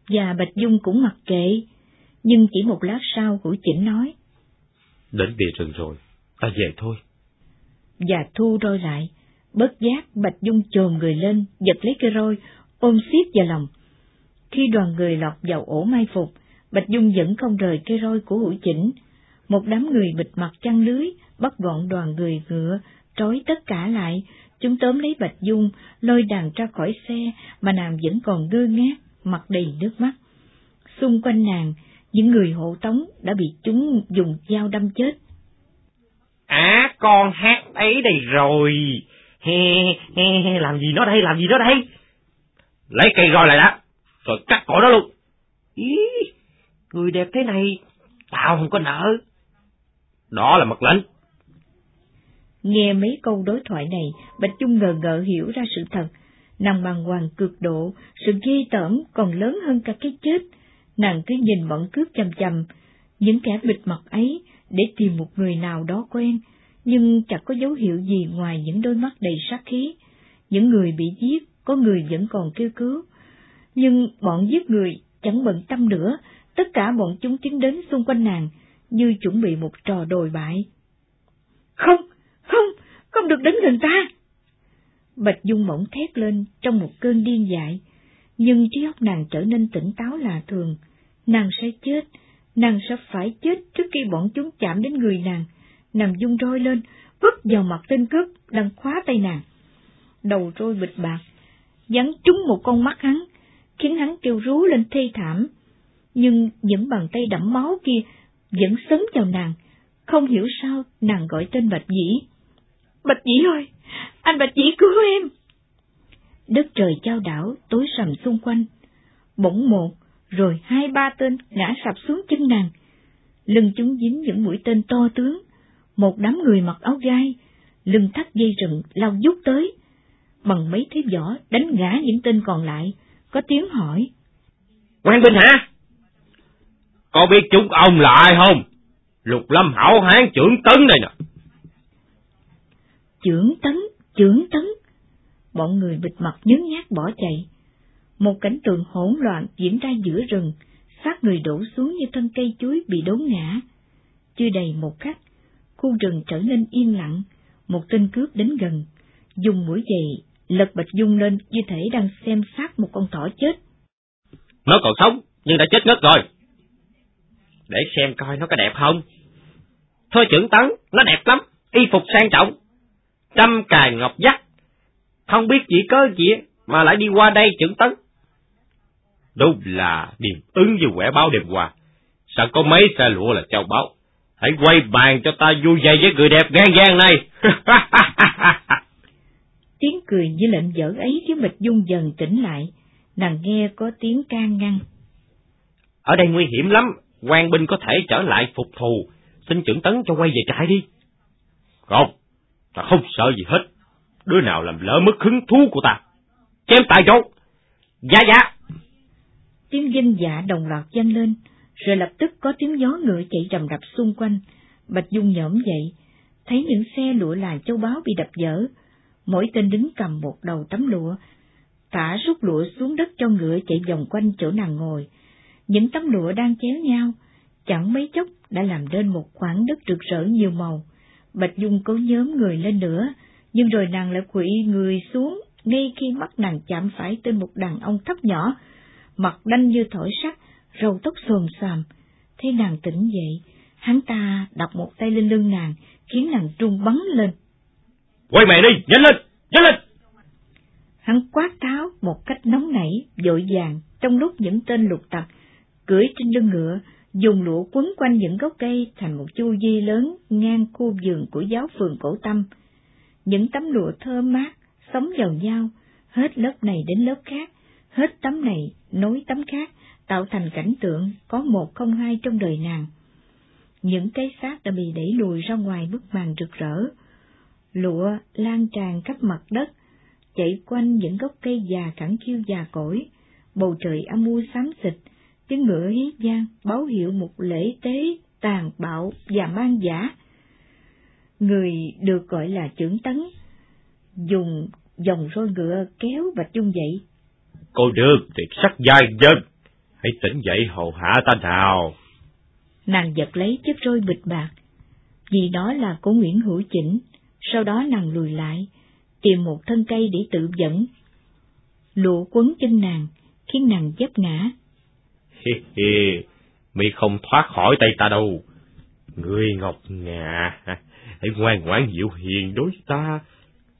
và Bạch Dung cũng mặc kệ, nhưng chỉ một lát sau hữu chỉnh nói. Đến địa rừng rồi, ta về thôi. Và thu roi lại, bất giác Bạch Dung chồm người lên, giật lấy cây roi, ôm xiết vào lòng. Khi đoàn người lọt vào ổ mai phục, Bạch Dung vẫn không rời cây roi của hữu chỉnh. Một đám người bịt mặt chăn lưới, bắt gọn đoàn người ngựa, trói tất cả lại, chúng tóm lấy Bạch Dung, lôi đàn ra khỏi xe, mà nàng vẫn còn ngơ ngác, mặt đầy nước mắt. Xung quanh nàng, những người hộ tống đã bị chúng dùng dao đâm chết. À, con hát ấy đây rồi. He, he, he, làm gì nó đây, làm gì nó đây? Lấy cây roi lại đã, rồi cắt cổ nó luôn. Ý, người đẹp thế này, tao không có nợ. Đó là mật lệnh. Nghe mấy câu đối thoại này, Bạch Dung ngờ ngợ hiểu ra sự thật. Nàng bàng hoàng cực độ, sự ghê tởm còn lớn hơn cả cái chết. Nàng cứ nhìn bọn cướp chầm chầm, những kẻ bịt mặt ấy để tìm một người nào đó quen, nhưng chẳng có dấu hiệu gì ngoài những đôi mắt đầy sát khí. Những người bị giết, có người vẫn còn kêu cứu. Nhưng bọn giết người chẳng bận tâm nữa, tất cả bọn chúng tiến đến xung quanh nàng, như chuẩn bị một trò đồi bại. Không, không, không được đến gần ta! Bạch Dung mỏng thét lên trong một cơn điên dại, nhưng trí óc nàng trở nên tỉnh táo là thường. Nàng sẽ chết, nàng sẽ phải chết trước khi bọn chúng chạm đến người nàng. Nàng dung roi lên, vứt vào mặt tên cướp đang khóa tay nàng. Đầu roi bịch bạc, dán trúng một con mắt hắn, khiến hắn kêu rú lên thê thảm. Nhưng những bàn tay đẫm máu kia vẫn sấn vào nàng, không hiểu sao nàng gọi tên Bạch Dĩ. Bạch Dĩ ơi, anh Bạch Dĩ cứu em! Đất trời trao đảo, tối sầm xung quanh. Bỗng một, rồi hai ba tên ngã sập xuống chân nàng. Lưng chúng dính những mũi tên to tướng, một đám người mặc áo gai, lưng thắt dây rừng lao dút tới. Bằng mấy thế võ đánh ngã những tên còn lại, có tiếng hỏi. Quan binh hả? Có biết chúng ông là ai không? Lục lâm hảo hán trưởng tấn đây nè. Trưởng tấn, trưởng tấn. Bọn người bịt mặt nhớ nhát bỏ chạy. Một cảnh tượng hỗn loạn diễn ra giữa rừng, xác người đổ xuống như thân cây chuối bị đốn ngã. Chưa đầy một khắc, khu rừng trở nên yên lặng, một tên cướp đến gần, dùng mũi giày lật bạch dung lên như thể đang xem sát một con thỏ chết. Nó còn sống, nhưng đã chết ngất rồi. Để xem coi nó có đẹp không. Thôi trưởng tấn, nó đẹp lắm, y phục sang trọng, trăm cài ngọc dắt. Không biết chỉ có gì mà lại đi qua đây trưởng tấn. Đúng là điềm ứng như quẻ báo đêm qua. Sao có mấy xe lụa là châu báu. Hãy quay bàn cho ta vui dày với người đẹp gan gian này. <laughs> tiếng cười như lệnh dở ấy khiến Bạch Dung dần tỉnh lại. Nàng nghe có tiếng can ngăn. Ở đây nguy hiểm lắm, quan binh có thể trở lại phục thù, xin trưởng tấn cho quay về trại đi. Không, ta không sợ gì hết. Đứa nào làm lỡ mất hứng thú của ta. Chém tại chỗ. Dạ dạ. Tiếng dân dạ đồng loạt danh lên, rồi lập tức có tiếng gió ngựa chạy rầm rập xung quanh. Bạch Dung nhổm dậy, thấy những xe lụa là châu báu bị đập dở. Mỗi tên đứng cầm một đầu tấm lụa. thả rút lụa xuống đất cho ngựa chạy vòng quanh chỗ nàng ngồi. Những tấm lụa đang chéo nhau, chẳng mấy chốc đã làm nên một khoảng đất rực rỡ nhiều màu. Bạch Dung cố nhóm người lên nữa, nhưng rồi nàng lại quỵ người xuống ngay khi mắt nàng chạm phải tên một đàn ông thấp nhỏ, mặt đanh như thổi sắt, râu tóc xồm xoàm. Thấy nàng tỉnh dậy, hắn ta đặt một tay lên lưng nàng, khiến nàng trung bắn lên. Quay mẹ đi, nhanh lên, nhanh lên! Hắn quát tháo một cách nóng nảy, dội vàng, trong lúc những tên lục tặc, cưỡi trên lưng ngựa, dùng lụa quấn quanh những gốc cây thành một chu di lớn ngang khu vườn của giáo phường cổ tâm. Những tấm lụa thơm mát, sống vào nhau, hết lớp này đến lớp khác, hết tấm này nối tấm khác, tạo thành cảnh tượng có một không hai trong đời nàng. Những cái xác đã bị đẩy lùi ra ngoài bức màn rực rỡ, lụa lan tràn khắp mặt đất, chạy quanh những gốc cây già cẳng khiêu già cỗi, bầu trời âm u xám xịt, tiếng ngựa hí vang báo hiệu một lễ tế tàn bạo và mang giả. Người được gọi là trưởng tấn, dùng dòng roi ngựa kéo Bạch Dung dậy. Cô được tuyệt sắc giai dân, hãy tỉnh dậy hầu hạ ta nào. Nàng giật lấy chiếc roi bịch bạc, vì đó là của Nguyễn Hữu Chỉnh, sau đó nàng lùi lại, tìm một thân cây để tự dẫn. Lụa quấn chân nàng, khiến nàng dấp ngã. Hi hi, mi không thoát khỏi tay ta đâu. Ngươi Ngọc Ngà, hãy ngoan ngoãn dịu hiền đối ta,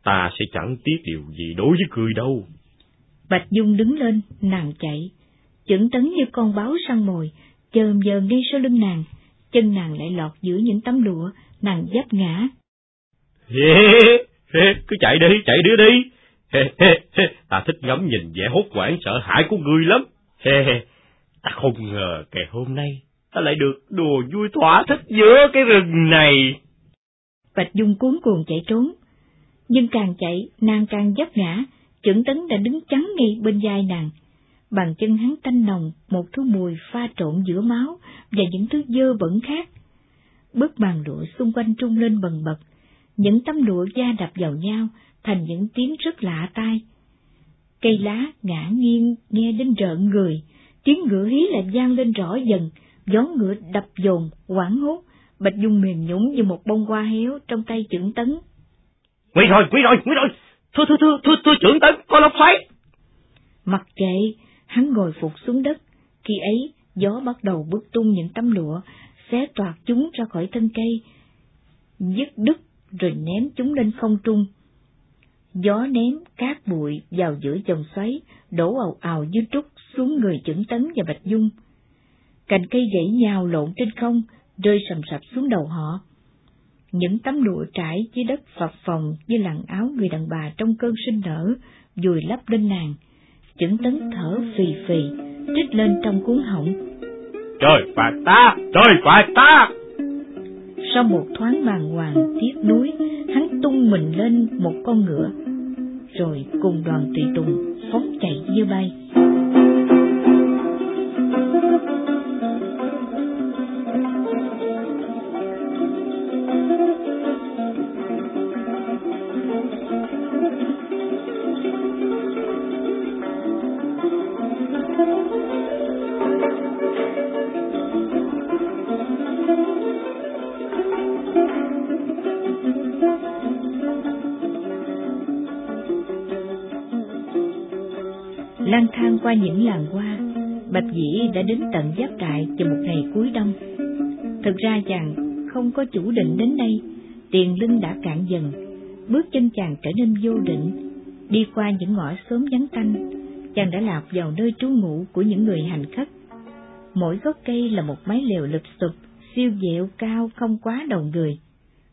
ta sẽ chẳng tiếc điều gì đối với cười đâu. Bạch Dung đứng lên, nàng chạy, chững tấn như con báo săn mồi, chờm giờ ngay sau lưng nàng, chân nàng lại lọt giữa những tấm lụa, nàng dấp ngã. cứ chạy đi, chạy đi đi. ta thích ngắm nhìn vẻ hốt hoảng sợ hãi của ngươi lắm ta không ngờ ngày hôm nay ta lại được đùa vui thỏa thích giữa cái rừng này. Bạch Dung cuốn cuồng chạy trốn, nhưng càng chạy, nàng càng dấp ngã, Chưởng tấn đã đứng chắn ngay bên vai nàng. Bàn chân hắn tanh nồng, một thứ mùi pha trộn giữa máu và những thứ dơ bẩn khác. Bức màn lụa xung quanh trung lên bần bật, những tấm lụa da đập vào nhau thành những tiếng rất lạ tai. Cây lá ngã nghiêng nghe đến rợn người, tiếng ngựa hí lại vang lên rõ dần, gió ngựa đập dồn, quảng hốt, Bạch Dung mềm nhũng như một bông hoa héo trong tay trưởng tấn. Nguy rồi, nguy rồi, nguy rồi, thưa thưa thưa thưa thưa trưởng tấn, có lốc xoáy. Mặc kệ, hắn ngồi phục xuống đất, khi ấy gió bắt đầu bứt tung những tấm lụa, xé toạc chúng ra khỏi thân cây, dứt đứt rồi ném chúng lên không trung. Gió ném cát bụi vào giữa dòng xoáy, đổ ào ào như trúc xuống người trưởng tấn và Bạch Dung. Cành cây gãy nhào lộn trên không, rơi sầm sập xuống đầu họ. Những tấm lụa trải dưới đất phập phồng như làn áo người đàn bà trong cơn sinh nở, dùi lấp lên nàng. Chứng tấn thở phì phì, trích lên trong cuốn họng. Trời phạt ta! Trời phạt ta! Sau một thoáng bàng hoàng tiếc nuối, hắn tung mình lên một con ngựa, rồi cùng đoàn tùy tùng phóng chạy như bay. Qua những làng hoa, Bạch Dĩ đã đến tận giáp trại vào một ngày cuối đông. Thực ra chàng không có chủ định đến đây, tiền lưng đã cạn dần, bước chân chàng trở nên vô định, đi qua những ngõ xóm vắng tanh, chàng đã lạc vào nơi trú ngụ của những người hành khách. Mỗi gốc cây là một mái lều lụp sụp, siêu dẹo cao không quá đầu người.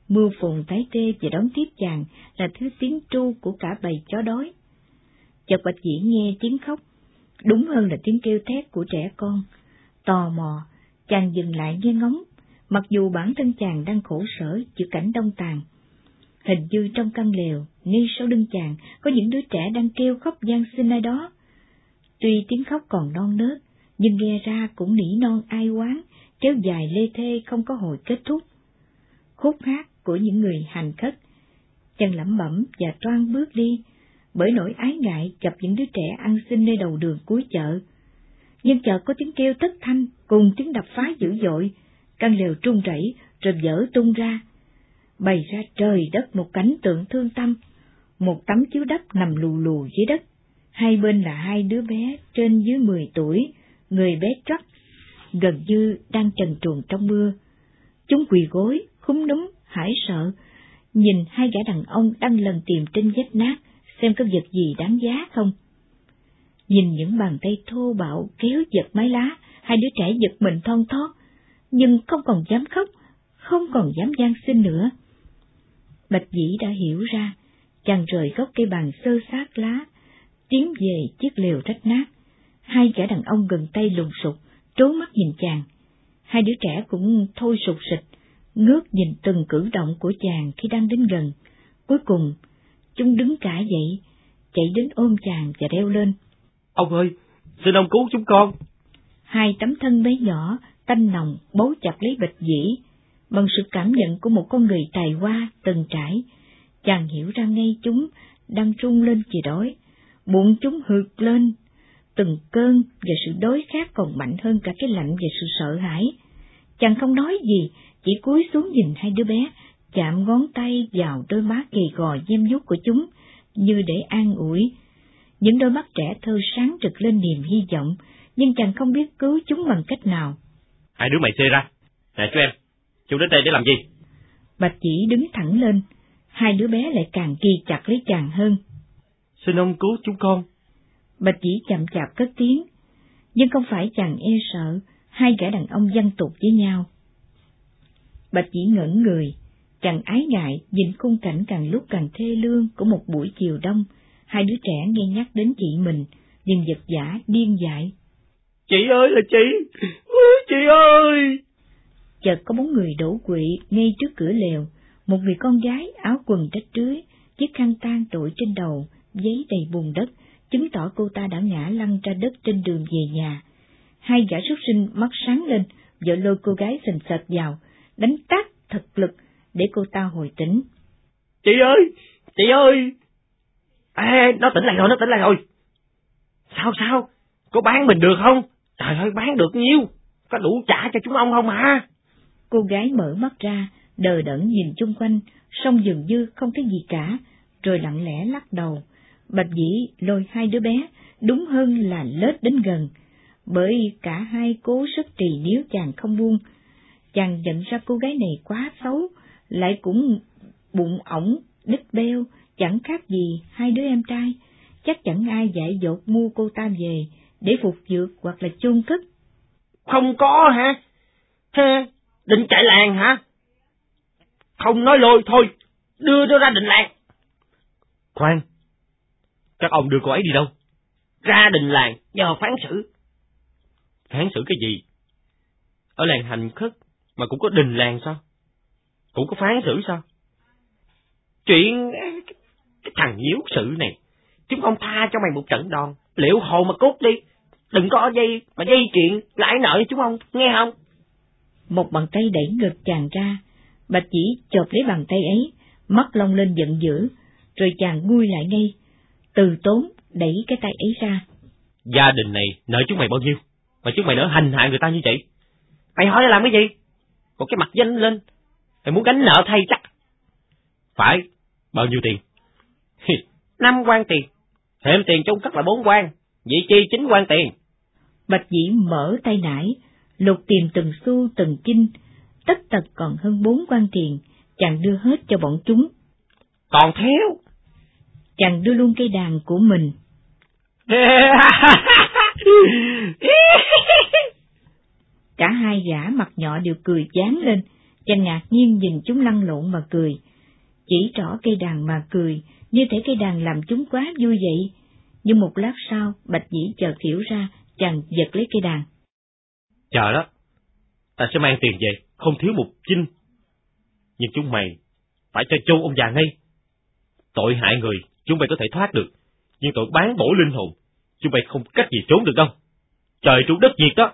Mưa phùn tái tê và đón tiếp chàng là thứ tiếng tru của cả bầy chó đói. Chợt Bạch Dĩ nghe tiếng khóc, đúng hơn là tiếng kêu thét của trẻ con. Tò mò, chàng dừng lại nghe ngóng, mặc dù bản thân chàng đang khổ sở chịu cảnh đông tàn. Hình như trong căn lều, ngay sau lưng chàng, có những đứa trẻ đang kêu khóc gian xin ai đó. Tuy tiếng khóc còn non nớt, nhưng nghe ra cũng nỉ non ai oán, kéo dài lê thê không có hồi kết thúc. Khúc hát của những người hành khất, chàng lẩm bẩm và toan bước đi, bởi nỗi ái ngại gặp những đứa trẻ ăn xin nơi đầu đường cuối chợ. Nhưng chợt có tiếng kêu thất thanh cùng tiếng đập phá dữ dội, căn lều trung rẩy rồi dở tung ra, bày ra trời đất một cảnh tượng thương tâm, một tấm chiếu đất nằm lù lù dưới đất, hai bên là hai đứa bé trên dưới mười tuổi, người bé trót, gần như đang trần truồng trong mưa. Chúng quỳ gối, khúm núm, hãi sợ, nhìn hai gã đàn ông đang lần tìm trên vách nát, xem có vật gì đáng giá không. Nhìn những bàn tay thô bạo kéo giật mái lá, hai đứa trẻ giật mình thon thót, nhưng không còn dám khóc, không còn dám gian xin nữa. Bạch dĩ đã hiểu ra, chàng rời gốc cây bàn sơ sát lá, tiến về chiếc lều rách nát. Hai kẻ đàn ông gần tay lùng sụt, trố mắt nhìn chàng. Hai đứa trẻ cũng thôi sụt sịch, ngước nhìn từng cử động của chàng khi đang đến gần. Cuối cùng, chúng đứng cả dậy, chạy đến ôm chàng và reo lên. Ông ơi, xin ông cứu chúng con. Hai tấm thân bé nhỏ, tanh nồng, bấu chặt lấy bịch dĩ, bằng sự cảm nhận của một con người tài hoa, từng trải. Chàng hiểu ra ngay chúng đang rung lên vì đói, bụng chúng hượt lên, từng cơn và sự đói khát còn mạnh hơn cả cái lạnh và sự sợ hãi. Chàng không nói gì, chỉ cúi xuống nhìn hai đứa bé, chạm ngón tay vào đôi má gầy gò nhem nhút của chúng, như để an ủi. Những đôi mắt trẻ thơ sáng rực lên niềm hy vọng, nhưng chàng không biết cứu chúng bằng cách nào. Hai đứa mày xê ra. Nè chú em, chú đến đây để làm gì? Bạch chỉ đứng thẳng lên, hai đứa bé lại càng kỳ chặt lấy chàng hơn. Xin ông cứu chúng con. Bạch chỉ chậm chạp cất tiếng, nhưng không phải chàng e sợ, hai gã đàn ông văn tục với nhau. Bạch chỉ ngẩn người, chàng ái ngại nhìn khung cảnh càng lúc càng thê lương của một buổi chiều đông, hai đứa trẻ nghe nhắc đến chị mình, nhưng giật giả điên dại. Chị ơi là chị! Chị ơi! Chợt có bốn người đổ quỵ ngay trước cửa lều, một người con gái áo quần rách rưới, chiếc khăn tang đội trên đầu, giấy đầy bùn đất, chứng tỏ cô ta đã ngã lăn ra đất trên đường về nhà. Hai gã súc sinh mắt sáng lên, vợ lôi cô gái sình sệt vào, đánh tát thật lực để cô ta hồi tỉnh. Chị ơi! Chị ơi! Ê, nó tỉnh lại rồi, nó tỉnh lại rồi. Sao sao? Có bán mình được không? Trời ơi, bán được nhiêu? Có đủ trả cho chúng ông không hả? Cô gái mở mắt ra, đờ đẫn nhìn chung quanh, song dường như không thấy gì cả, rồi lặng lẽ lắc đầu. Bạch dĩ lôi hai đứa bé, đúng hơn là lết đến gần, bởi cả hai cố sức trì níu chàng không buông. Chàng nhận ra cô gái này quá xấu, lại cũng bụng ổng, đứt beo, chẳng khác gì hai đứa em trai, chắc chẳng ai dạy dột mua cô ta về để phục dược hoặc là chôn cất. Không có hả? Thế định chạy làng hả? Không nói lôi thôi, đưa nó ra định làng. Khoan, các ông đưa cô ấy đi đâu? Ra đình làng, nhờ phán xử. Phán xử cái gì? Ở làng hành khất mà cũng có đình làng sao? Cũng có phán xử sao? Chuyện cái thằng nhiễu sự này, chúng ông tha cho mày một trận đòn, liệu hồ mà cút đi, đừng có dây mà dây chuyện lãi nợ chúng ông, nghe không? Một bàn tay đẩy ngực chàng ra, bạch chỉ chộp lấy bàn tay ấy, mắt long lên giận dữ, rồi chàng nguôi lại ngay, từ tốn đẩy cái tay ấy ra. Gia đình này nợ chúng mày bao nhiêu, mà chúng mày nỡ hành hạ người ta như vậy? Mày hỏi làm cái gì? Còn cái mặt danh lên, mày muốn gánh nợ thay chắc. Phải, bao nhiêu tiền? Năm quan tiền, thêm tiền chung cất là bốn quan, vị chi chính quan tiền. Bạch dĩ mở tay nải, lục tìm từng xu từng chinh, tất tật còn hơn bốn quan tiền, chàng đưa hết cho bọn chúng. Còn thiếu. Chàng đưa luôn cây đàn của mình. <laughs> Cả hai gã mặt nhỏ đều cười chán lên, chàng ngạc nhiên nhìn chúng lăn lộn mà cười. Chỉ trỏ cây đàn mà cười, như thể cây đàn làm chúng quá vui vậy. Nhưng một lát sau, Bạch Dĩ chợt hiểu ra, chàng giật lấy cây đàn. Chờ đó, ta sẽ mang tiền về, không thiếu một chinh. Nhưng chúng mày phải cho châu ông già ngay. Tội hại người, chúng mày có thể thoát được, nhưng tội bán bổ linh hồn, chúng mày không cách gì trốn được đâu. Trời trụ đất diệt đó.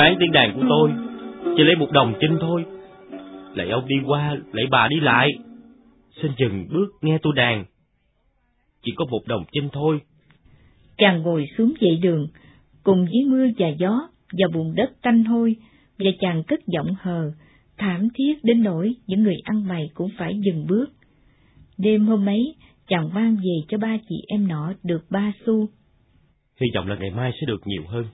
Bán tiếng đàn của tôi, chỉ lấy một đồng chinh thôi. Lại ông đi qua, lại bà đi lại. Xin dừng bước nghe tôi đàn. Chỉ có một đồng chinh thôi. Chàng ngồi xuống dậy đường, cùng với mưa và gió và bùn đất tanh hôi, và chàng cất giọng hờ, thảm thiết đến nỗi những người ăn mày cũng phải dừng bước. Đêm hôm ấy, chàng mang về cho ba chị em nọ được ba xu. Hy vọng là ngày mai sẽ được nhiều hơn.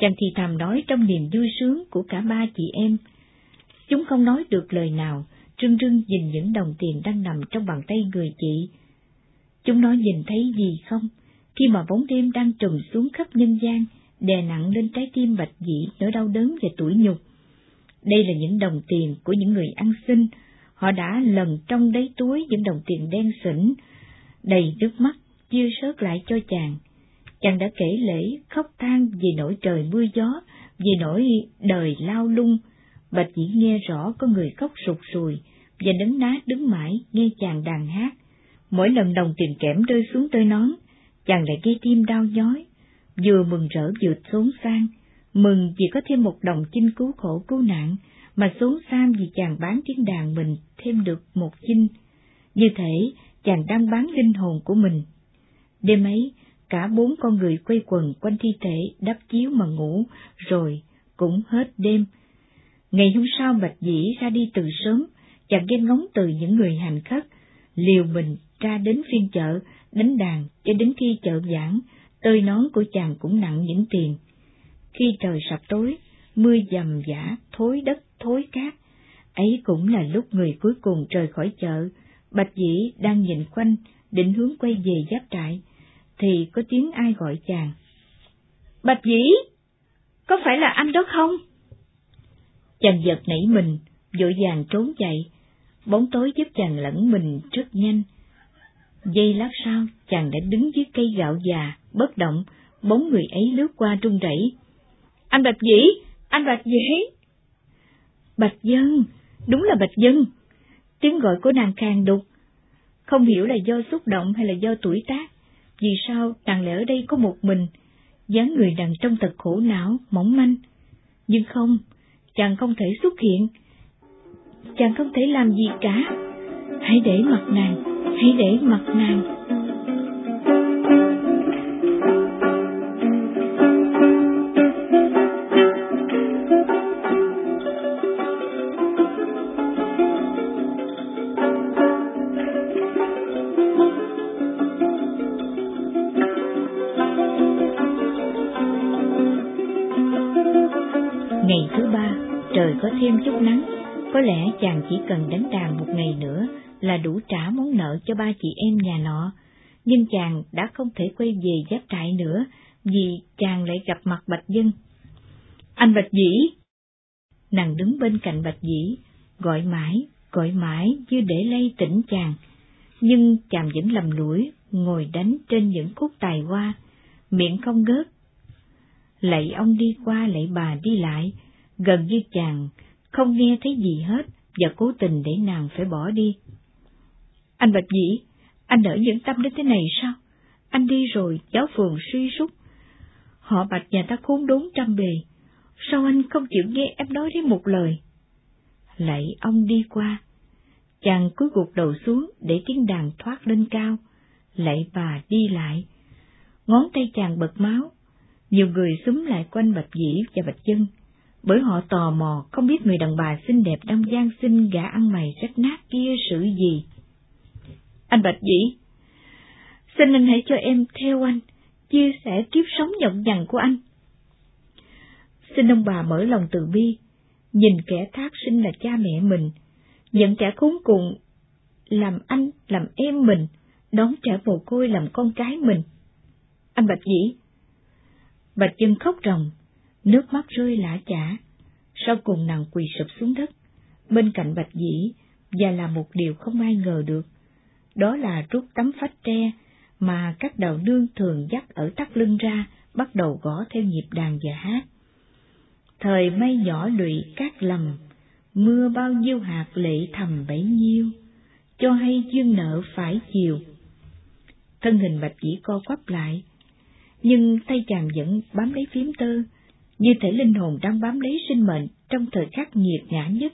Chàng thì thầm nói trong niềm vui sướng của cả ba chị em. Chúng không nói được lời nào, trưng trưng nhìn những đồng tiền đang nằm trong bàn tay người chị. Chúng nói nhìn thấy gì không, khi mà bóng đêm đang trùm xuống khắp nhân gian, đè nặng lên trái tim bạch dĩ nỗi đau đớn và tủi nhục. Đây là những đồng tiền của những người ăn xin, họ đã lần trong đáy túi những đồng tiền đen sỉnh, đầy nước mắt, chia sớt lại cho chàng. Chàng đã kể lễ khóc than vì nỗi trời mưa gió, vì nỗi đời lao lung. Bạch chỉ nghe rõ có người khóc sụt sùi, và đứng nát đứng mãi nghe chàng đàn hát. Mỗi lần đồng tiền kẽm rơi xuống tới nón, chàng lại gây tim đau nhói, vừa mừng rỡ vừa xốn sang, mừng vì có thêm một đồng chinh cứu khổ cứu nạn, mà xốn sang vì chàng bán tiếng đàn mình thêm được một chinh. Như thể chàng đang bán linh hồn của mình. Đêm ấy, cả bốn con người quay quần quanh thi thể đắp chiếu mà ngủ, rồi cũng hết đêm. Ngày hôm sau Bạch Dĩ ra đi từ sớm, chàng ghen ngóng từ những người hành khất, liều mình ra đến phiên chợ, đánh đàn cho đến khi chợ giảng, tơi nón của chàng cũng nặng những tiền. Khi trời sập tối, mưa dầm dã, thối đất, thối cát, ấy cũng là lúc người cuối cùng rời khỏi chợ, Bạch Dĩ đang nhìn quanh, định hướng quay về giáp trại, thì có tiếng ai gọi chàng. Bạch Dĩ, có phải là anh đó không? Chàng giật nảy mình, vội vàng trốn chạy, bóng tối giúp chàng lẫn mình rất nhanh. Giây lát sau, chàng đã đứng dưới cây gạo già, bất động, bóng người ấy lướt qua trung rẩy. Anh Bạch Dĩ, anh Bạch Dĩ. Bạch Dân, đúng là Bạch Dân. Tiếng gọi của nàng càng đục. Không hiểu là do xúc động hay là do tuổi tác. Vì sao nàng lại ở đây có một mình, dáng người nàng trong thật khổ não, mỏng manh. Nhưng không, chàng không thể xuất hiện. Chàng không thể làm gì cả. Hãy để mặt nàng, hãy để mặt nàng. Thêm chút nắng, có lẽ chàng chỉ cần đánh đàn một ngày nữa là đủ trả món nợ cho ba chị em nhà nọ, nhưng chàng đã không thể quay về giáp trại nữa vì chàng lại gặp mặt Bạch Dân. Anh Bạch Dĩ! Nàng đứng bên cạnh Bạch Dĩ, gọi mãi, gọi mãi như để lay tỉnh chàng, nhưng chàng vẫn lầm lũi, ngồi đánh trên những khúc tài hoa, miệng không ngớt. Lạy ông đi qua lạy bà đi lại, gần như chàng không nghe thấy gì hết và cố tình để nàng phải bỏ đi. Anh Bạch Dĩ, anh đỡ những tâm đến thế này sao? Anh đi rồi, giáo phường suy sút. Họ bạch nhà ta khốn đốn trăm bề. Sao anh không chịu nghe em nói đến một lời? Lạy ông đi qua. Chàng cúi gục đầu xuống để tiếng đàn thoát lên cao. Lạy bà đi lại. Ngón tay chàng bật máu. Nhiều người xúm lại quanh Bạch Dĩ và Bạch Dân, bởi họ tò mò không biết người đàn bà xinh đẹp đang gian sinh gã ăn mày rách nát kia sự gì. Anh Bạch Dĩ, xin anh hãy cho em theo anh, chia sẻ kiếp sống nhọc nhằn của anh. Xin ông bà mở lòng từ bi, nhìn kẻ thác sinh là cha mẹ mình, nhận kẻ khốn cùng làm anh, làm em mình, đón trẻ mồ côi làm con cái mình. Anh Bạch Dĩ, Bạch Dân khóc ròng, nước mắt rơi lã chả, sau cùng nàng quỳ sụp xuống đất, bên cạnh Bạch Dĩ, và là một điều không ai ngờ được, đó là rút tấm phách tre mà các đầu nương thường dắt ở tắt lưng ra, bắt đầu gõ theo nhịp đàn và hát. Thời mây nhỏ lụy cát lầm, mưa bao nhiêu hạt lệ thầm bấy nhiêu, cho hay duyên nợ phải chiều. Thân hình bạch dĩ co quắp lại, nhưng tay chàng vẫn bám lấy phím tơ, như thể linh hồn đang bám lấy sinh mệnh trong thời khắc nghiệt ngã nhất.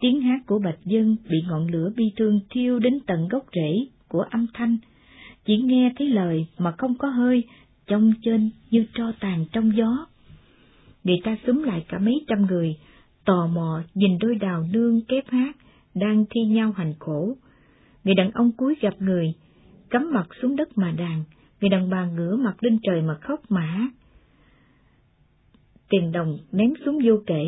Tiếng hát của Bạch Dân bị ngọn lửa bi thương thiêu đến tận gốc rễ của âm thanh, chỉ nghe thấy lời mà không có hơi, trong trên như tro tàn trong gió. Người ta súng lại cả mấy trăm người, tò mò nhìn đôi đào nương kép hát, đang thi nhau hành khổ. Người đàn ông cúi gặp người, cắm mặt xuống đất mà đàn, người đàn bà ngửa mặt lên trời mà khóc mà Tiền đồng ném xuống vô kể,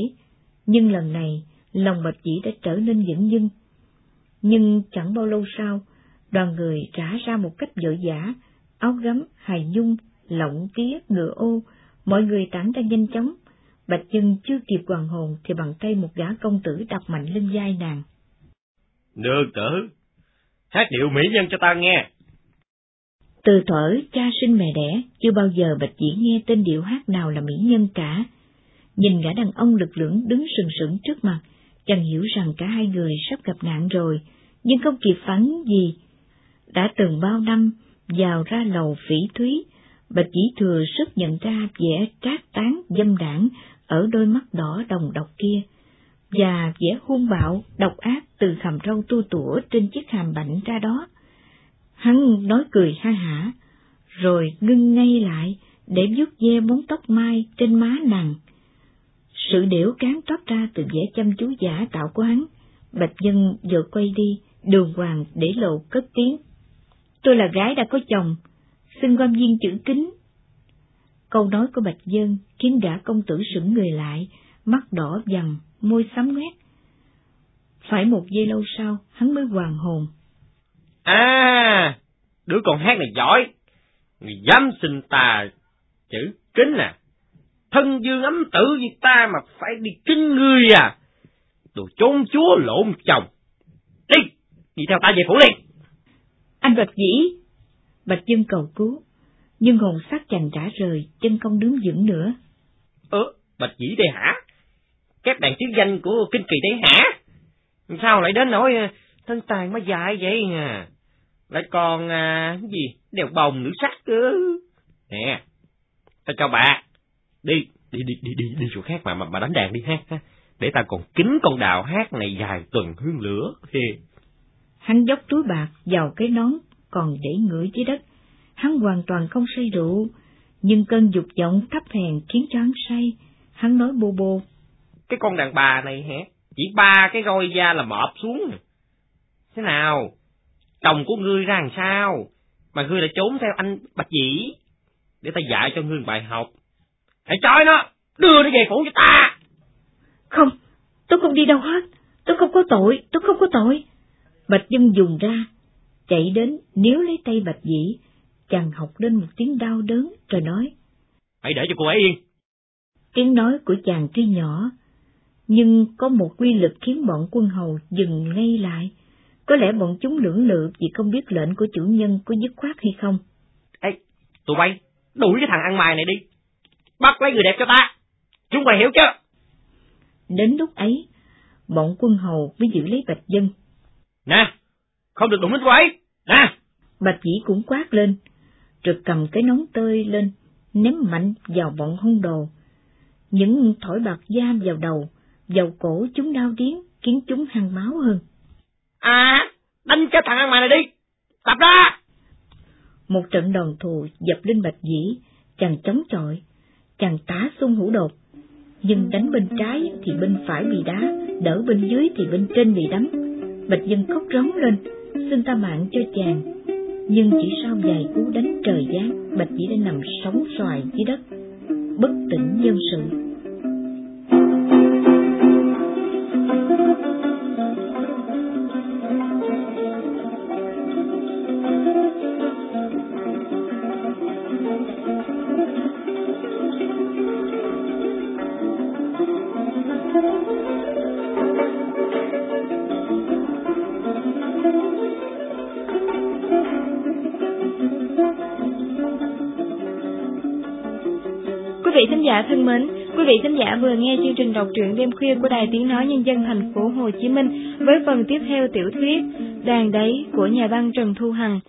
nhưng lần này lòng bạch dĩ đã trở nên dững dưng. Nhưng chẳng bao lâu sau, đoàn người trả ra một cách vội vã, áo gấm, hài nhung, lọng tía, ngựa ô, mọi người tản ra nhanh chóng. Bạch Dân chưa kịp hoàn hồn thì bằng tay một gã công tử đập mạnh lên vai nàng. Nương tử, hát điệu mỹ nhân cho ta nghe. Từ thuở cha sinh mẹ đẻ, chưa bao giờ Bạch Dĩ nghe tên điệu hát nào là mỹ nhân cả. Nhìn gã đàn ông lực lưỡng đứng sừng sững trước mặt, chẳng hiểu rằng cả hai người sắp gặp nạn rồi, nhưng không kịp phản gì. Đã từng bao năm, vào ra lầu phỉ thúy, Bạch chỉ thừa sức nhận ra vẻ trác tán dâm đảng ở đôi mắt đỏ đồng độc kia, và vẻ hung bạo, độc ác từ hàm râu tu tủa trên chiếc hàm bạnh ra đó. Hắn nói cười ha hả, rồi ngưng ngay lại để vuốt ve móng tóc mai trên má nàng. Sự điểu cán toát ra từ vẻ chăm chú giả tạo của hắn, Bạch Dân vừa quay đi, đường hoàng để lộ cất tiếng. Tôi là gái đã có chồng, xin quan viên chữ kính. Câu nói của Bạch Dân khiến gã công tử sững người lại, mắt đỏ dằn, môi sắm ngoét. Phải một giây lâu sau, hắn mới hoàng hồn. À, đứa con hát này giỏi, người dám xin ta chữ kính à. Thân dương ấm tử như ta mà phải đi kính ngươi à. Đồ chốn chúa lộn chồng. Đi, đi theo ta về phủ đi. Anh Bạch Dĩ. Bạch Dương cầu cứu, nhưng hồn sắc chàng trả rời, chân không đứng vững nữa. Ơ, Bạch Dĩ đây hả? Kép đàn chức danh của kinh kỳ đấy hả? Sao lại đến nỗi à, thân tài mới dài vậy à? Lại còn à, cái gì? Đèo bồng nữ sắc cơ. Nè, ta cho bà. Đi, đi đi đi đi đi chỗ khác mà mà, mà đánh đàn đi ha. Để ta còn kính con đào hát này dài tuần hương lửa. Hắn dốc túi bạc vào cái nón còn để ngửi dưới đất. Hắn hoàn toàn không say rượu, nhưng cơn dục vọng thấp hèn khiến cho hắn say. Hắn nói bô bô. Cái con đàn bà này hả? Chỉ ba cái roi da là mọp xuống. Thế nào? Chồng của ngươi ra làm sao? Mà ngươi lại trốn theo anh Bạch Dĩ. Để ta dạy cho ngươi bài học. Hãy trói nó, đưa nó về phủ cho ta. Không, tôi không đi đâu hết. Tôi không có tội, tôi không có tội. Bạch Dân dùng ra, chạy đến níu lấy tay Bạch Dĩ, chàng học lên một tiếng đau đớn rồi nói. Hãy để cho cô ấy yên. Tiếng nói của chàng tuy nhỏ, nhưng có một quy lực khiến bọn quân hầu dừng ngay lại. Có lẽ bọn chúng lưỡng lự vì không biết lệnh của chủ nhân có dứt khoát hay không. Ê, tụi bay, đuổi cái thằng ăn mày này đi. Bắt lấy người đẹp cho ta. Chúng mày hiểu chưa? Đến lúc ấy, bọn quân hầu mới giữ lấy Bạch Dân. Nè, không được đụng đến cô ấy. Nè! Bạch Dĩ cũng quát lên, rồi cầm cái nón tơi lên, ném mạnh vào bọn hung đồ. Những thổi bạc giam vào đầu, vào cổ chúng đau điếng, khiến chúng hăng máu hơn. À, đánh chết thằng ăn mày này đi! Tập ra! Một trận đòn thù dập lên Bạch Dĩ, chàng chống chọi, chàng tá xung hữu đột. Nhưng đánh bên trái thì bên phải bị đá, đỡ bên dưới thì bên trên bị đấm. Bạch Dân khóc rống lên, xin ta mạng cho chàng. Nhưng chỉ sau vài cú đánh trời giáng, Bạch Dĩ đã nằm sóng xoài dưới đất, bất tỉnh nhân sự. Quý vị khán giả thân mến, quý vị khán giả vừa nghe chương trình đọc truyện đêm khuya của Đài Tiếng Nói Nhân dân thành phố Hồ Chí Minh với phần tiếp theo tiểu thuyết Đàn đáy của nhà văn Trần Thu Hằng.